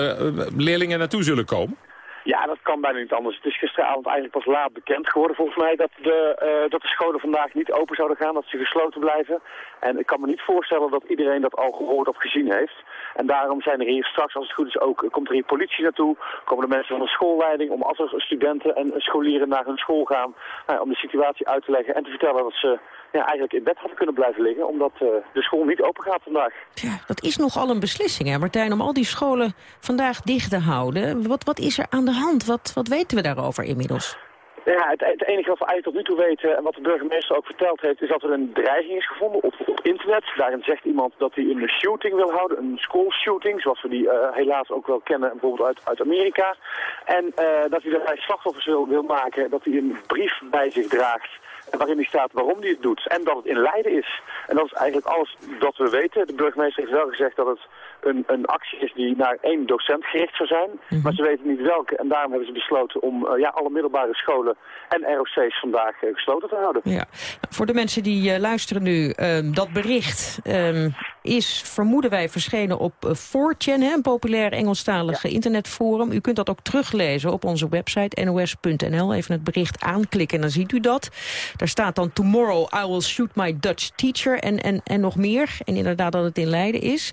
leerlingen naartoe zullen komen? Ja, dat kan bijna niet anders. Het is gisteravond eigenlijk pas laat bekend geworden volgens mij dat de, uh, dat de scholen vandaag niet open zouden gaan, dat ze gesloten blijven. En ik kan me niet voorstellen dat iedereen dat al gehoord of gezien heeft. En daarom zijn er hier straks, als het goed is ook, komt er hier politie naartoe. Komen de mensen van de schoolleiding om als er studenten en scholieren naar hun school gaan, nou, om de situatie uit te leggen en te vertellen dat ze ja, eigenlijk in bed hadden kunnen blijven liggen, omdat uh, de school niet open gaat vandaag. Ja, dat is nogal een beslissing, hè Martijn, om al die scholen vandaag dicht te houden. Wat, wat is er aan de hand? Wat, wat weten we daarover inmiddels? Ja, het, het, enige wat we eigenlijk tot nu toe weten en wat de burgemeester ook verteld heeft, is dat er een dreiging is gevonden op, op internet. Daarin zegt iemand dat hij een shooting wil houden, een school shooting, zoals we die uh, helaas ook wel kennen, bijvoorbeeld uit, uit Amerika. En uh, dat hij daarbij slachtoffers wil, wil maken, dat hij een brief bij zich draagt waarin hij staat waarom hij het doet. En dat het in Leiden is. En dat is eigenlijk alles dat we weten. De burgemeester heeft wel gezegd dat het een, een actie is die naar één docent gericht zou zijn. Mhm. Maar ze weten niet welke. En daarom hebben ze besloten om uh, ja, alle middelbare scholen en ROC's vandaag uh, gesloten te houden. Ja. Voor de mensen die uh, luisteren nu, ehm, dat bericht um, is, vermoeden wij, verschenen op 4chan, een populair Engelstalig ja. internetforum. U kunt dat ook teruglezen op onze website nos.nl. Even het bericht aanklikken en dan ziet u dat. Daar staat dan Tomorrow I will shoot my Dutch teacher en, en, en nog meer. En inderdaad dat het in Leiden is.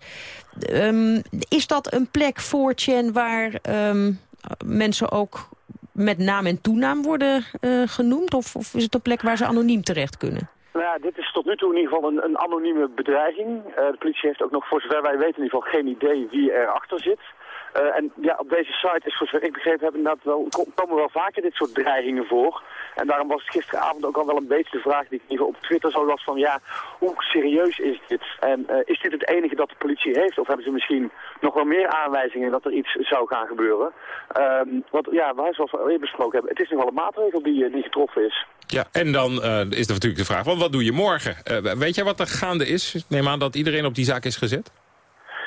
Um, is dat een plek voor Chen waar um, mensen ook met naam en toenaam worden uh, genoemd? Of, of, is het een plek waar ze anoniem terecht kunnen? Nou ja, dit is tot nu toe in ieder geval een, een anonieme bedreiging. Uh, de politie heeft ook nog, voor zover wij weten, in ieder geval geen idee wie erachter zit. Uh, en ja, op deze site is, zover ik begrepen heb, inderdaad wel, komen wel vaker dit soort dreigingen voor. En daarom was het gisteravond ook al wel een beetje de vraag die ik op Twitter zo las van, ja, hoe serieus is dit? En uh, is dit het enige dat de politie heeft? Of hebben ze misschien nog wel meer aanwijzingen dat er iets zou gaan gebeuren? Um, want ja, wij zoals we al eerder besproken hebben, het is nog wel een maatregel die, die getroffen is. Ja, en dan is er natuurlijk de vraag, want wat doe je morgen? Weet jij wat er gaande is? Neem aan dat iedereen op die zaak is gezet?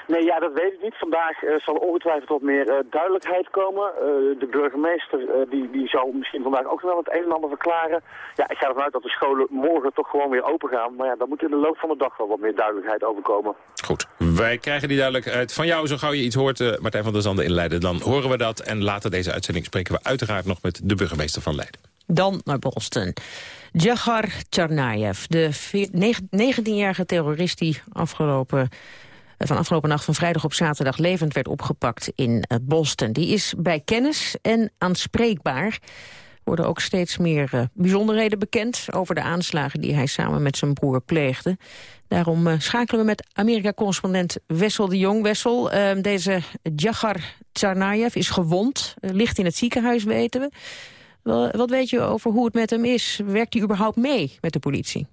Nee, ja, dat weet ik niet. Vandaag uh, zal ongetwijfeld wat meer uh, duidelijkheid komen. Uh, de burgemeester die, die zal misschien vandaag ook wel het een en ander verklaren. Ja, ik ga ervan uit dat de scholen morgen toch gewoon weer open gaan. Maar ja, daar moet in de loop van de dag wel wat meer duidelijkheid over komen. Goed, wij krijgen die duidelijkheid van jou. Zo gauw je iets hoort, Martijn van der Zanden in Leiden, dan horen we dat. En later deze uitzending spreken we uiteraard nog met de burgemeester van Leiden. Dan naar Boston. Djagar Tsarnaev, de 19-jarige terrorist die afgelopen van afgelopen nacht van vrijdag op zaterdag levend werd opgepakt in Boston. Die is bij kennis en aanspreekbaar. worden ook steeds meer uh, bijzonderheden bekend over de aanslagen die hij samen met zijn broer pleegde. Daarom schakelen we met Amerika-correspondent Wessel de Jong. Wessel, uh, deze Djagar Tsarnaev is gewond, ligt in het ziekenhuis weten we. Wat weet je over hoe het met hem is? Werkt hij überhaupt mee met de politie?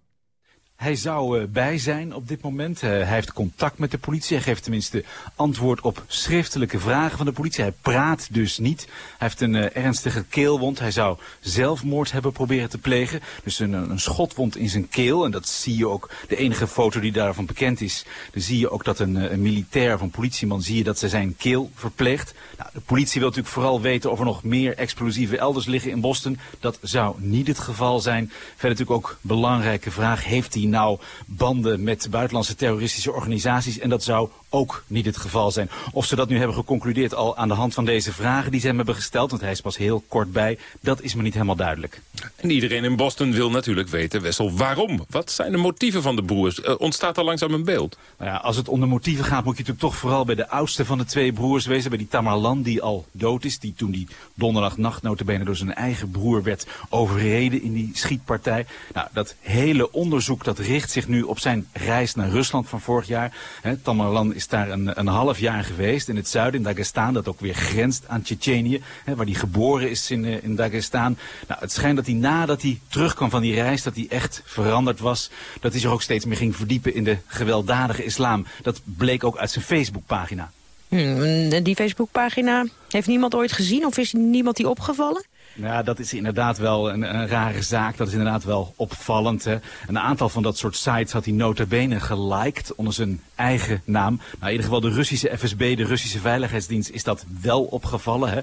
Hij zou uh, bij zijn op dit moment. Uh, hij heeft contact met de politie. Hij geeft tenminste antwoord op schriftelijke vragen van de politie. Hij praat dus niet. Hij heeft een uh, ernstige keelwond. Hij zou zelfmoord hebben proberen te plegen. Dus een, een schotwond in zijn keel. En dat zie je ook, de enige foto die daarvan bekend is. Dan zie je ook dat een, een militair of een politieman zie je dat ze zijn keel verpleegt. Nou, de politie wil natuurlijk vooral weten of er nog meer explosieven elders liggen in Boston. Dat zou niet het geval zijn. Verder natuurlijk ook belangrijke vraag. Heeft hij nou banden met buitenlandse terroristische organisaties. En dat zou ook niet het geval zijn. Of ze dat nu hebben geconcludeerd al aan de hand van deze vragen die ze hem hebben gesteld. Want hij is pas heel kort bij. Dat is me niet helemaal duidelijk. En iedereen in Boston wil natuurlijk weten, Wessel, waarom? Wat zijn de motieven van de broers? Uh, ontstaat er langzaam een beeld? Nou ja, als het om de motieven gaat moet je natuurlijk toch vooral bij de oudste van de twee broers wezen. Bij die Tamerlan die al dood is. Die toen die donderdagnacht notabene door zijn eigen broer werd overreden in die schietpartij. Nou, dat hele onderzoek dat richt zich nu op zijn reis naar Rusland van vorig jaar. He, Tamerlan is is daar een, een half jaar geweest in het zuiden, in Dagestan, dat ook weer grenst aan Tsjetsjenië, waar hij geboren is in, uh, in Dagestan. Nou, het schijnt dat hij nadat hij terugkwam van die reis, dat hij echt veranderd was. Dat hij zich ook steeds meer ging verdiepen in de gewelddadige islam. Dat bleek ook uit zijn Facebookpagina. Hmm, die Facebookpagina heeft niemand ooit gezien of is niemand die opgevallen? Ja, dat is inderdaad wel een, een, rare zaak. Dat is inderdaad wel opvallend. Hè. Een aantal van dat soort sites had hij nota bene geliked onder zijn eigen naam. Nou, in ieder geval de Russische FSB, de Russische Veiligheidsdienst, is dat wel opgevallen. Hè.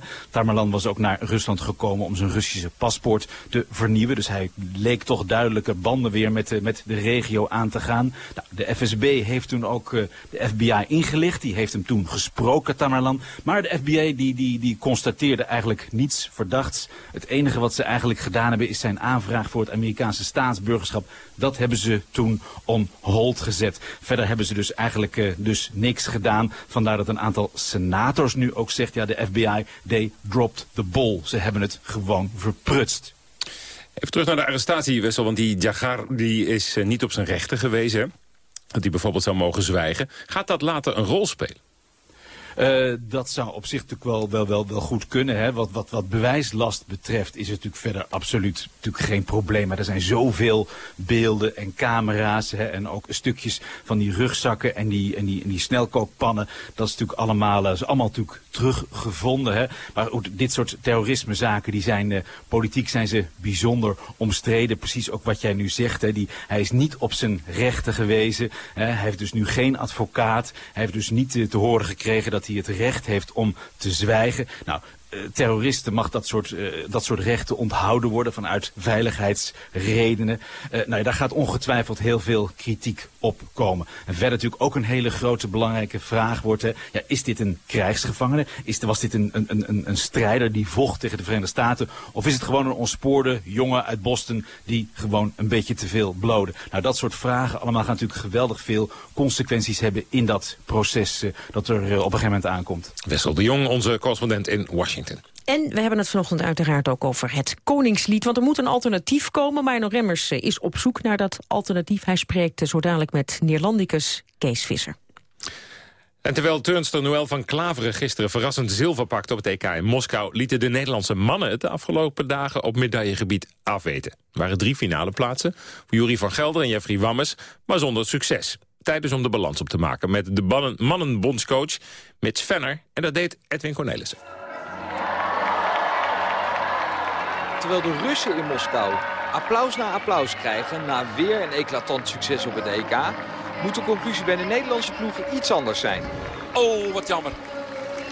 Was ook naar Rusland gekomen om zijn Russische paspoort te vernieuwen. Dus hij leek toch duidelijke banden weer met de, met de regio aan te gaan. Nou, de FSB heeft toen ook uh, de FBI ingelicht. Die heeft hem toen gesproken, Tamerlan. Maar de FBI die, die, die constateerde eigenlijk niets verdachts. Het enige wat ze eigenlijk gedaan hebben is zijn aanvraag voor het Amerikaanse staatsburgerschap. Dat hebben ze toen on hold gezet. Verder hebben ze dus eigenlijk uh, dus niks gedaan. Vandaar dat een aantal senators nu ook zegt, ja de FBI, they dropped the ball. Ze hebben het gewoon verprutst. Even terug naar de arrestatie, Wessel, want die Jagar die is uh, niet op zijn rechten gewezen. Dat hij bijvoorbeeld zou mogen zwijgen. Gaat dat later een rol spelen? Uh, dat zou op zich natuurlijk wel, wel, wel, goed kunnen. Hè. Wat, wat, wat bewijslast betreft is het natuurlijk verder absoluut natuurlijk geen probleem. Maar er zijn zoveel beelden en camera's hè, en ook stukjes van die rugzakken en die, en die, en die snelkookpannen. Dat is natuurlijk allemaal, uh, is allemaal natuurlijk teruggevonden. Hè. Maar ook dit soort terrorismezaken, die zijn, uh, politiek zijn ze bijzonder omstreden. Precies ook wat jij nu zegt. Hè. Die, hij is niet op zijn rechten gewezen. Hè. Hij heeft dus nu geen advocaat. Hij heeft dus niet te horen gekregen dat hij het recht heeft om te zwijgen. Nou, terroristen mag dat soort, uh, dat soort rechten onthouden worden vanuit veiligheidsredenen. Uh, nou, daar gaat ongetwijfeld heel veel kritiek op komen. En verder natuurlijk ook een hele grote belangrijke vraag wordt, ja, is dit een krijgsgevangene? Is, was dit een, een, een, een strijder die vocht tegen de Verenigde Staten? Of is het gewoon een ontspoorde jongen uit Boston die gewoon een beetje te veel blode? Nou, dat soort vragen allemaal gaan natuurlijk geweldig veel consequenties hebben in dat proces dat er op een gegeven moment aankomt. Wessel de Jong, onze correspondent in Washington. En we hebben het vanochtend uiteraard ook over het Koningslied. Want er moet een alternatief komen. Mino Remmers is op zoek naar dat alternatief. Hij spreekt zo dadelijk met Neerlandicus Kees Visser. En terwijl turnster Noël van Klaveren gisteren verrassend zilver pakte op het EK in Moskou... lieten de Nederlandse mannen het de afgelopen dagen op medaillegebied afweten. Er waren drie finale plaatsen voor Jury van Gelder en Jeffrey Wammes, maar zonder succes. Tijd dus om de balans op te maken met de mannenbondscoach Mits Venner. En dat deed Edwin Cornelissen. Terwijl de Russen in Moskou applaus na applaus krijgen... na weer een eclatant succes op het EK... moet de conclusie bij de Nederlandse ploegen iets anders zijn. Oh, wat jammer.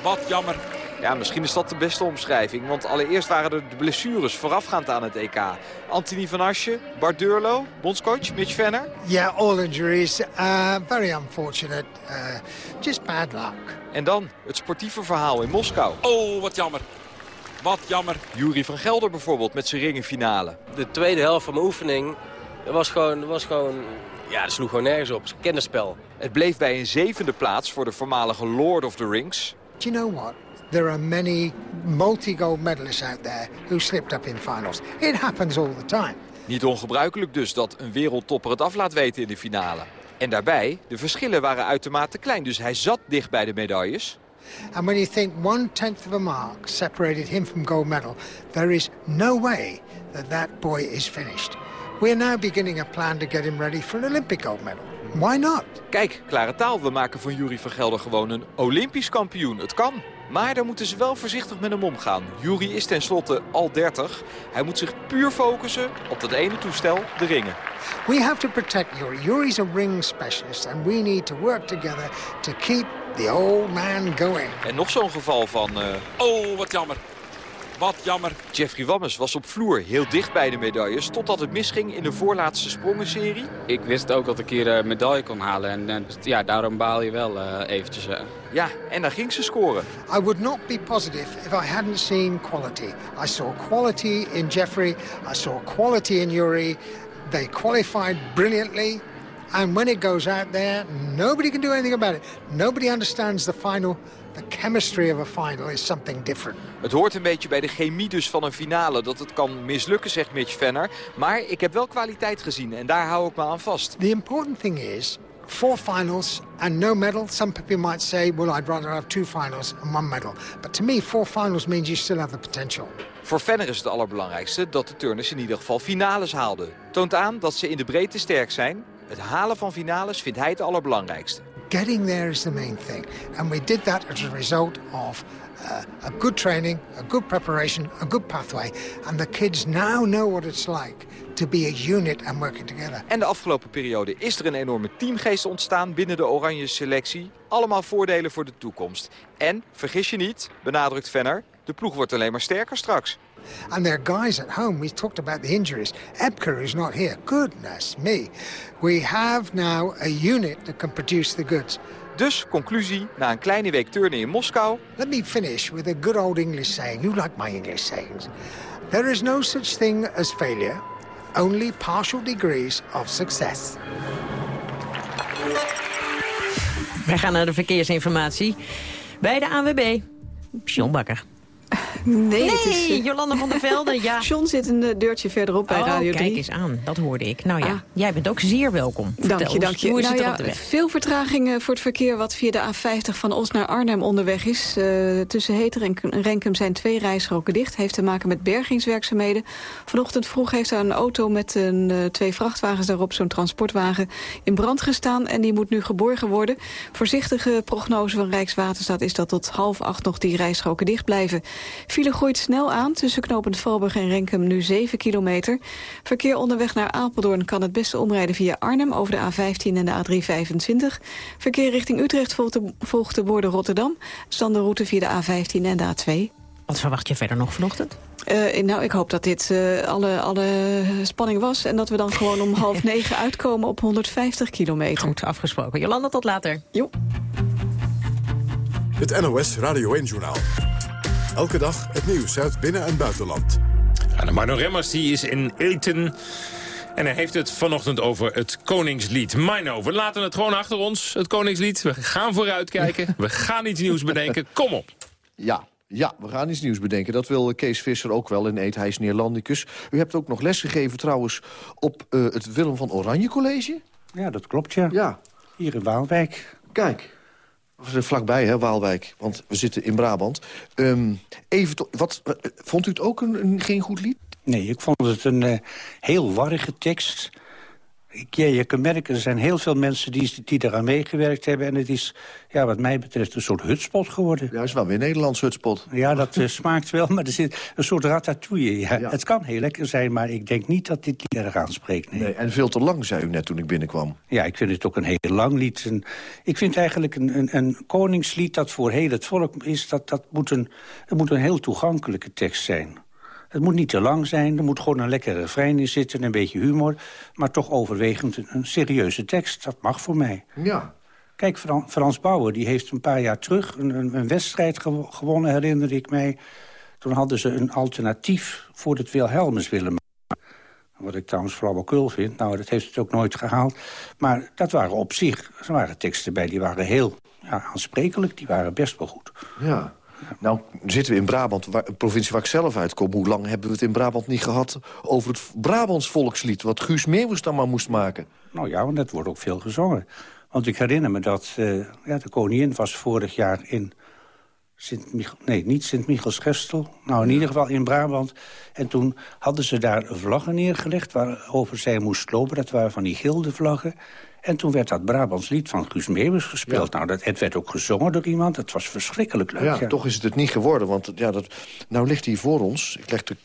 Wat jammer. Ja, misschien is dat de beste omschrijving. Want allereerst waren er de blessures voorafgaand aan het EK. Anthony van Asje, Bart Durlo, bondscoach Mitch Venner. Yeah, all injuries. Uh, very unfortunate. Uh, just bad luck. En dan het sportieve verhaal in Moskou. Oh, wat jammer. Wat jammer. Jury van Gelder bijvoorbeeld met zijn ringenfinale. De tweede helft van mijn oefening was gewoon, was gewoon ja, dat sloeg gewoon nergens op. Het is een kennisspel. Het bleef bij een zevende plaats voor de voormalige Lord of the Rings. Do you know what? There are many multi-gold medalists out there who slipped up in finals. It happens all the time. Niet ongebruikelijk dus dat een wereldtopper het af laat weten in de finale. En daarbij, de verschillen waren uitermate klein, dus hij zat dicht bij de medailles. And when you think one tenth of a mark separated him from gold medal, there is no way that that boy is finished. We are now beginning a plan to get him ready for an Olympic gold medal. Why not? Kijk, klare taal, we maken van Jury van Gelder gewoon een Olympisch kampioen. Het kan. Maar daar moeten ze wel voorzichtig met hem omgaan. Jury is tenslotte al 30. Hij moet zich puur focussen op dat ene toestel, de ringen. We have to protect Yuri. Yuri's a ring specialist and we need to work together to keep the old man going. En nog zo'n geval van... Uh... Oh, wat jammer. Wat jammer. Jeffrey Wammes was op vloer heel dicht bij de medailles... totdat het misging in de voorlaatste sprongenserie. Ik wist ook dat ik hier een medaille kon halen. En, en ja, daarom baal je wel uh, eventjes. Uh. Ja, en daar ging ze scoren. I would not be positive if I hadn't seen quality. I saw quality in Jeffrey. I saw quality in Yuri. They qualified brilliantly. And when it goes out there, nobody can do anything about it. Nobody understands the final. The chemistry of a final is something different. Het hoort een beetje bij de chemie dus van een finale. Dat het kan mislukken, zegt Mitch Venner. Maar ik heb wel kwaliteit gezien en daar hou ik me aan vast. The important thing is, four finals and no medal. Some people might say, well, I'd rather have two finals and one medal. But to me, four finals means you still have the potential. Voor Fenner is het allerbelangrijkste dat de turners in ieder geval finales haalden. Toont aan dat ze in de breedte sterk zijn. Het halen van finales vindt hij het allerbelangrijkste. Getting there is the main thing. And we did that as a result of uh, a good training, a good preparation, a good pathway. And the kids now know what it's like to be a unit and working together. En de afgelopen periode is er een enorme teamgeest ontstaan binnen de oranje selectie. Allemaal voordelen voor de toekomst. En, vergis je niet, benadrukt Venner, de ploeg wordt alleen maar sterker straks. And there are guys at home, we talked about the injuries. Epker is not here. Goodness me. We have now a unit that can produce the goods. Dus, conclusie, na een kleine week turnen in Moskou... Let me finish with a good old English saying. You like my English sayings. There is no such thing as failure, only partial degrees of success. Wij gaan naar de verkeersinformatie bij de ANWB. John Bakker. Nee, eh, Jolanda van der Velde, ja. John zit een eh, deurtje verderop bij oh, Radio 3. kijk eens aan. Dat hoorde ik. Nou ja, jij bent ook zeer welkom. Vertel Dank je, dank je. Hoe is Nou het ja, op de weg? Veel vertraging voor het verkeer wat via de A50 van Os naar Arnhem onderweg is. Eh, tussen Heter en Renkum zijn twee rijstroken dicht. Heeft te maken met bergingswerkzaamheden. Vanochtend vroeg heeft daar een auto met een, twee vrachtwagens daarop, zo'n transportwagen, in brand gestaan. En die moet nu geborgen worden. Voorzichtige prognose van Rijkswaterstaat is dat tot half acht nog die rijstroken dicht blijven. File groeit snel aan. Tussen knopend Valburg en Renkum nu 7 kilometer. Verkeer onderweg naar Apeldoorn kan het beste omrijden via Arnhem... over de A15 en de A325. Verkeer richting Utrecht volgt de, volgt de borden Rotterdam. Dan de route via de A15 en de A2. Wat verwacht je verder nog vanochtend? Eh, nou, ik hoop dat dit eh, alle, alle spanning was... en dat we dan gewoon om half negen uitkomen op 150 kilometer. Goed, afgesproken. Jolanda, tot later. Jo. Het NOS Radio 1-journaal. Elke dag het nieuws uit binnen- en buitenland. En Marno Remmers die is in Eten. En hij heeft het vanochtend over het Koningslied. Mino, we laten het gewoon achter ons, het Koningslied. We gaan vooruitkijken. We gaan iets nieuws bedenken. Kom op. Ja, ja, we gaan iets nieuws bedenken. Dat wil Kees Visser ook wel in Eet, hij is Neerlandicus. U hebt ook nog lesgegeven trouwens op eh, het Willem van Oranje College? Ja, dat klopt, ja. Ja. Hier in Waalwijk. Kijk, vlakbij, hè, Waalwijk, want we zitten in Brabant. Ehm, even, wat, eh, vond u het ook een, een, geen goed lied? Nee, ik vond het een eh, heel warrige tekst. Ja, je kan merken, er zijn heel veel mensen die, die eraan meegewerkt hebben... en het is, ja, wat mij betreft, een soort hutspot geworden. Ja, is wel weer Nederlands hutspot. Ja, dat eh, smaakt wel, maar er zit een soort ratatouille. Ja. Het kan heel lekker zijn, maar ik denk niet dat dit lied erg aanspreekt. Nee. Nee, en veel te lang, zei u net toen ik binnenkwam. Ja, ik vind het ook een heel lang lied. En ik vind eigenlijk een, een, een koningslied dat voor heel het volk is... dat, dat moet een, het moet een heel toegankelijke tekst zijn. Het moet niet te lang zijn, er moet gewoon een lekkere refrein in zitten... een beetje humor, maar toch overwegend een, een serieuze tekst. Dat mag voor mij. Ja. Kijk, Fran- Frans Bauer die heeft een paar jaar terug een, een, een wedstrijd gewo- gewonnen, herinner ik mij. Toen hadden ze een alternatief voor het Wilhelmus willen maken. Wat ik trouwens flauwekul vind. Nou, dat heeft het ook nooit gehaald. Maar dat waren op zich, er waren teksten bij, die waren heel ja, aansprekelijk. Die waren best wel goed. Ja. Nou, zitten we in Brabant, waar, provincie waar ik zelf uitkom. Hoe lang hebben we het in Brabant niet gehad over het Brabants volkslied... wat Guus Meeuwis dan maar moest maken? Nou ja, want dat wordt ook veel gezongen. Want ik herinner me dat eh, ja, de koningin was vorig jaar in... Sint nee, niet Sint-Michels-Gestel. Nou, in ieder geval in Brabant. En toen hadden ze daar vlaggen neergelegd waarover zij moest lopen. Dat waren van die gilde vlaggen. En toen werd dat Brabants lied van Guus Meeuwis gespeeld. Nou, dat, het werd ook gezongen door iemand. Het was verschrikkelijk leuk. Ja, ja. toch is het het niet geworden. Want ja, dat, nou ligt hier voor ons. Ik leg de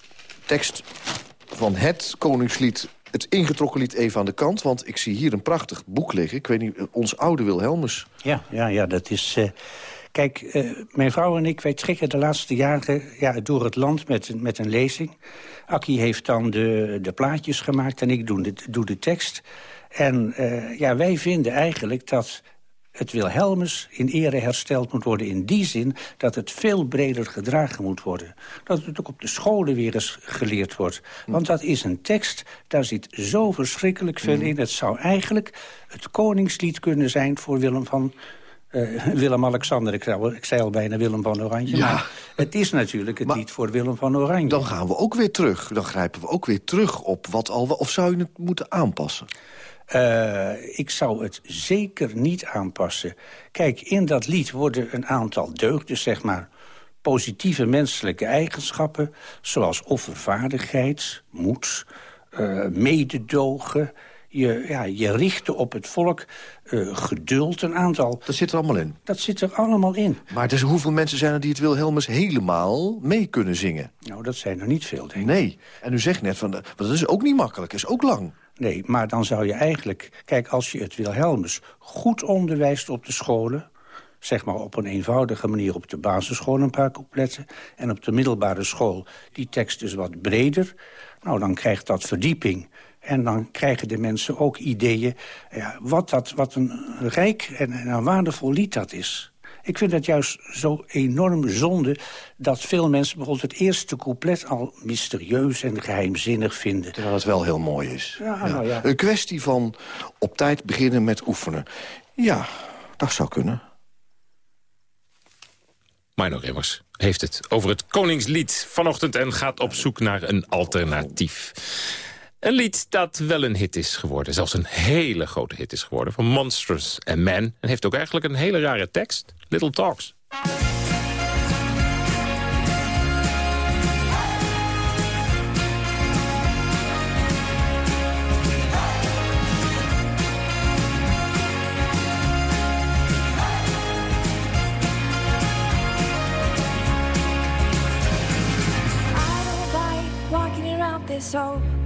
tekst van het Koningslied, het ingetrokken lied, even aan de kant. Want ik zie hier een prachtig boek liggen. Ik weet niet, ons oude Wilhelmus. Ja, ja, ja dat is... eh, kijk, eh, mijn vrouw en ik, wij trekken de laatste jaren ja, door het land met, een- met een lezing. Akkie heeft dan de, de plaatjes gemaakt en ik doe de, doe de tekst. En eh, ja, wij vinden eigenlijk dat het Wilhelmus in ere hersteld moet worden... in die zin dat het veel breder gedragen moet worden. Dat het ook op de scholen weer eens geleerd wordt. Want dat is een tekst, daar zit zo verschrikkelijk veel in. Het zou eigenlijk het koningslied kunnen zijn voor Willem van... eh, Willem-Alexander, ik, zei- ik zei al bijna Willem van Oranje. Ja. Maar het is natuurlijk het lied voor Willem van Oranje. Dan gaan we ook weer terug. Dan grijpen we ook weer terug op wat al... Of zou je het moeten aanpassen? Uh, ik zou het zeker niet aanpassen. Kijk, in dat lied worden een aantal deugden, zeg maar... positieve menselijke eigenschappen... zoals offervaardigheid, moed, uh, mededogen... Je, ja, je richten op het volk, uh, geduld, een aantal... Dat zit er allemaal in? Dat zit er allemaal in. Maar dus hoeveel mensen zijn er die het Wilhelmus helemaal mee kunnen zingen? Nou, dat zijn er niet veel, denk ik. Nee, en u zegt net, van, dat is ook niet makkelijk, is ook lang. Nee, maar dan zou je eigenlijk... Kijk, als je het Wilhelmus goed onderwijst op de scholen... zeg maar op een eenvoudige manier op de basisschool een paar coupletten... en op de middelbare school die tekst dus wat breder... nou, dan krijgt dat verdieping... En dan krijgen de mensen ook ideeën ja, wat, dat, wat een rijk en, en een waardevol lied dat is. Ik vind het juist zo enorm zonde dat veel mensen bijvoorbeeld het eerste couplet al mysterieus en geheimzinnig vinden. Terwijl het wel heel mooi is. Ja, Nou ja. Een kwestie van op tijd beginnen met oefenen. Ja, dat zou kunnen. Mino Rimmers heeft het over het Koningslied vanochtend... en gaat op zoek naar een alternatief. Een lied dat wel een hit is geworden. Zelfs een hele grote hit is geworden. Van Monsters and Men. En heeft ook eigenlijk een hele rare tekst. Little Talks.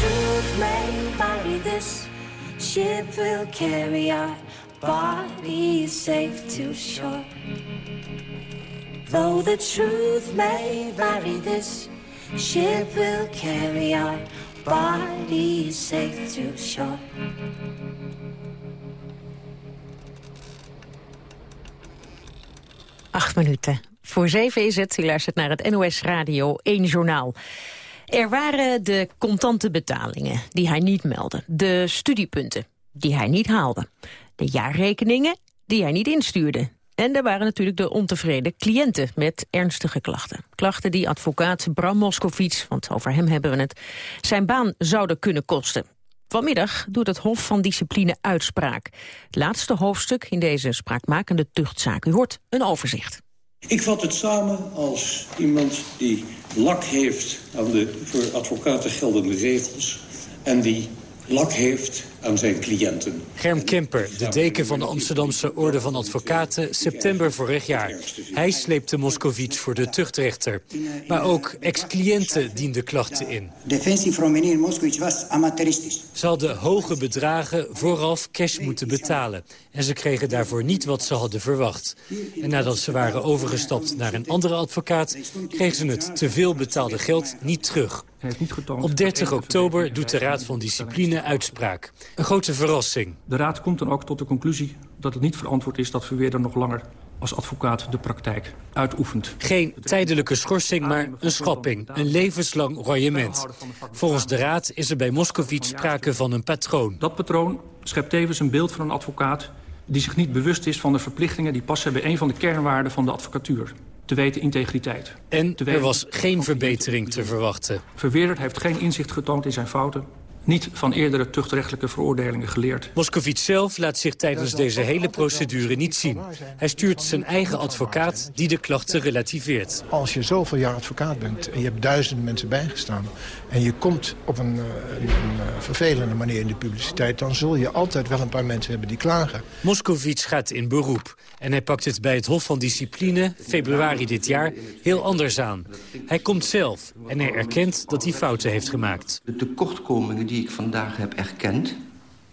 truth may vary, this ship will carry our bodies safe to shore. Though the truth may vary, this ship will carry our bodies safe to shore. Acht minuten. Voor zeven is het. U luistert naar het NOS Radio 1 Journaal. Er waren de contante betalingen die hij niet meldde. De studiepunten die hij niet haalde. De jaarrekeningen die hij niet instuurde. En er waren natuurlijk de ontevreden cliënten met ernstige klachten. Klachten die advocaat Bram Moskowitz, want over hem hebben we het, zijn baan zouden kunnen kosten. Vanmiddag doet het Hof van Discipline uitspraak. Het laatste hoofdstuk in deze spraakmakende tuchtzaak. U hoort een overzicht. Ik vat het samen als iemand die lak heeft aan de voor advocaten geldende regels... en die lak heeft aan zijn cliënten. Germ Kemper, de deken van de Amsterdamse Orde van Advocaten, september vorig jaar. Hij sleepte Moscovic voor de tuchtrechter. Maar ook ex-cliënten dienden klachten in. Defensie van meneer Moscovic was amateuristisch. Ze hadden hoge bedragen vooraf cash moeten betalen. En ze kregen daarvoor niet wat ze hadden verwacht. En nadat ze waren overgestapt naar een andere advocaat... kregen ze het te veel betaalde geld niet terug. Op 30 oktober doet de Raad van Discipline uitspraak. Een grote verrassing. De Raad komt dan ook tot de conclusie dat het niet verantwoord is... dat Verweerder nog langer als advocaat de praktijk uitoefent. Geen tijdelijke schorsing, maar een schrapping. Een levenslang royement. Volgens de Raad is er bij Moscovici sprake van een patroon. Dat patroon schept tevens een beeld van een advocaat... die zich niet bewust is van de verplichtingen... die passen bij een van de kernwaarden van de advocatuur te weten integriteit. En er was geen verbetering te verwachten. Verweerderd heeft geen inzicht getoond in zijn fouten niet van eerdere tuchtrechtelijke veroordelingen geleerd. Moscovic zelf laat zich tijdens deze hele procedure niet zien. Hij stuurt zijn eigen advocaat die de klachten relativeert. Als je zoveel jaar advocaat bent en je hebt duizenden mensen bijgestaan... en je komt op een, eh, een, een eh, vervelende manier in de publiciteit... dan zul je altijd wel een paar mensen hebben die klagen. Moscovic gaat in beroep. En hij pakt het bij het Hof van Discipline, februari dit jaar, heel anders aan. Hij komt zelf en hij erkent dat hij fouten heeft gemaakt. De tekortkomingen die ik vandaag heb erkend...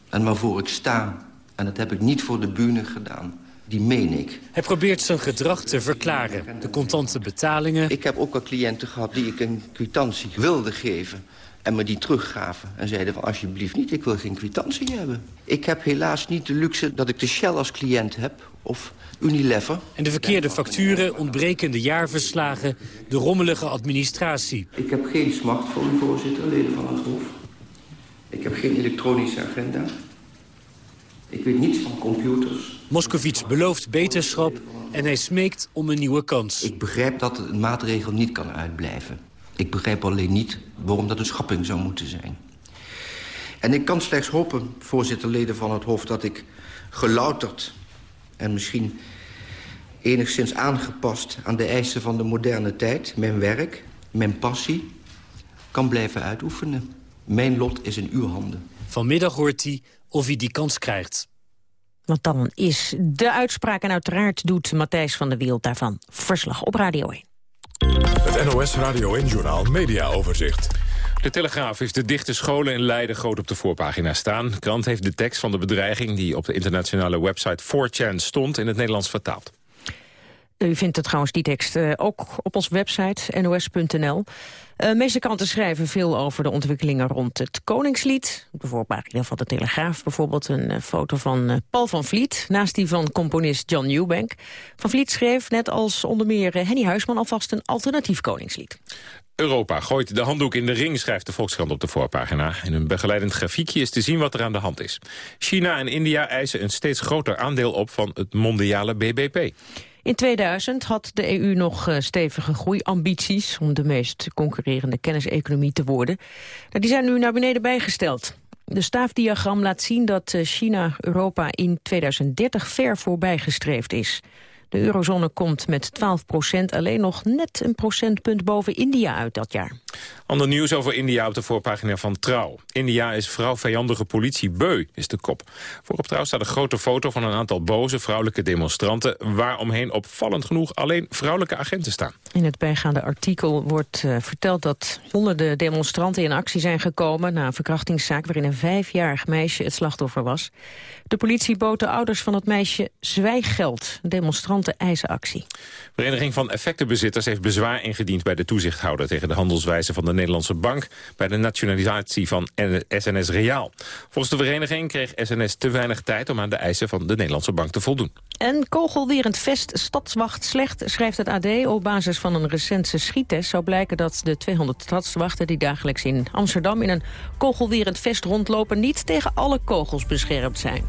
en waarvoor ik sta, en dat heb ik niet voor de bühne gedaan... die meen ik. Hij probeert zijn gedrag te verklaren. De contante betalingen... Ik heb ook al cliënten gehad die ik een kwitantie wilde geven... en me die teruggaven en zeiden van alsjeblieft niet, ik wil geen kwitantie hebben. Ik heb helaas niet de luxe dat ik de Shell als cliënt heb... of Unilever. En de verkeerde facturen, ontbrekende jaarverslagen, de rommelige administratie. Ik heb geen smartphone, voorzitter, leden van het Hof. Ik heb geen elektronische agenda. Ik weet niets van computers. Moscovic belooft beterschap en hij smeekt om een nieuwe kans. Ik begrijp dat een maatregel niet kan uitblijven. Ik begrijp alleen niet waarom dat een schapping zou moeten zijn. En ik kan slechts hopen, voorzitter, leden van het Hof... dat ik gelouterd en misschien enigszins aangepast... aan de eisen van de moderne tijd, mijn werk, mijn passie... kan blijven uitoefenen. Mijn lot is in uw handen. Vanmiddag hoort hij of hij die kans krijgt. Want dan is de uitspraak en uiteraard doet Matthijs van der Wiel daarvan verslag op Radio 1. Het NOS Radio 1 Journaal Media Overzicht. De Telegraaf heeft de dichte scholen in Leiden groot op de voorpagina staan. De krant heeft de tekst van de bedreiging die op de internationale website 4chan stond in het Nederlands vertaald. U vindt het trouwens die tekst uh, ook op onze website nos.nl. Uh, meeste kranten schrijven veel over de ontwikkelingen rond het Koningslied. Op de van de Telegraaf bijvoorbeeld een uh, foto van Paul van Vliet... naast die van componist John Newbank. Van Vliet schreef, net als onder meer Henny Huisman... alvast een alternatief Koningslied. Europa gooit de handdoek in de ring, schrijft de Volkskrant op de voorpagina. In een begeleidend grafiekje is te zien wat er aan de hand is. China en India eisen een steeds groter aandeel op van het mondiale BBP. In 2000 had de EU nog stevige groeiambities... om de meest concurrerende kenniseconomie te worden. Die zijn nu naar beneden bijgesteld. De staafdiagram laat zien dat China Europa in 2030 ver voorbijgestreefd is. De eurozone komt met 12 procent alleen nog net een procentpunt boven India uit dat jaar. Ander nieuws over India op de voorpagina van Trouw. India is vrouwvijandige politie beu, is de kop. Voorop Trouw staat een grote foto van een aantal boze vrouwelijke demonstranten... waaromheen opvallend genoeg alleen vrouwelijke agenten staan. In het bijgaande artikel wordt uh, verteld dat honderden demonstranten in actie zijn gekomen... na een verkrachtingszaak waarin een vijfjarig meisje het slachtoffer was. De politie bood de ouders van het meisje zwijggeld. Demonstranten eisen actie. Vereniging van Effectenbezitters heeft bezwaar ingediend bij de toezichthouder... tegen de handelswijze van de Nederlandse Bank... bij de nationalisatie van SNS Reaal. Volgens de vereniging kreeg SNS te weinig tijd... om aan de eisen van de Nederlandse Bank te voldoen. En kogelwerend vest stadswacht slecht, schrijft het AD. Op basis van een recente schiettest zou blijken dat de 200 stadswachten... die dagelijks in Amsterdam in een kogelwerend vest rondlopen... niet tegen alle kogels beschermd zijn.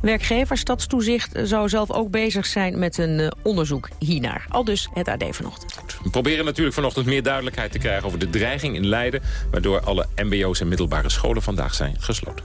Werkgever Stadstoezicht zou zelf ook bezig zijn met een uh, onderzoek hiernaar. Al dus het AD vanochtend. We proberen natuurlijk vanochtend meer duidelijkheid te krijgen over de dreiging in Leiden... waardoor alle mbo's en middelbare scholen vandaag zijn gesloten.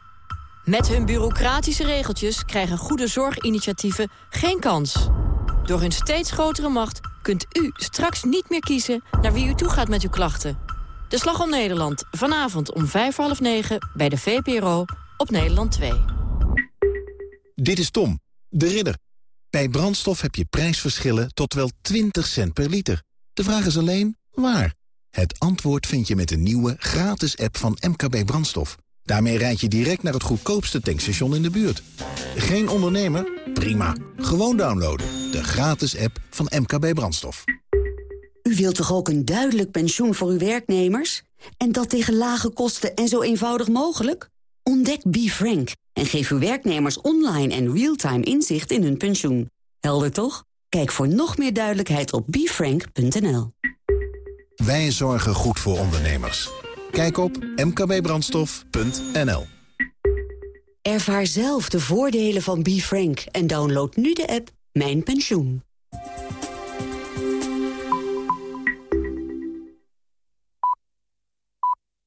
Met hun bureaucratische regeltjes krijgen goede zorginitiatieven geen kans. Door hun steeds grotere macht kunt u straks niet meer kiezen naar wie u toe gaat met uw klachten. De Slag om Nederland, vanavond om vijf half negen bij de VPRO op Nederland 2. Dit is Tom, de ridder. Bij brandstof heb je prijsverschillen tot wel 20 cent per liter. De vraag is alleen, waar? Het antwoord vind je met de nieuwe gratis app van MKB Brandstof. Daarmee rijd je direct naar het goedkoopste tankstation in de buurt. Geen ondernemer? Prima. Gewoon downloaden. De gratis app van MKB Brandstof. U wilt toch ook een duidelijk pensioen voor uw werknemers? En dat tegen lage kosten en zo eenvoudig mogelijk? Ontdek BeFrank en geef uw werknemers online en real-time inzicht in hun pensioen. Helder toch? Kijk voor nog meer duidelijkheid op befrank.nl. Wij zorgen goed voor ondernemers. Kijk op mkbbrandstof.nl. Ervaar zelf de voordelen van BeFrank en download nu de app Mijn Pensioen.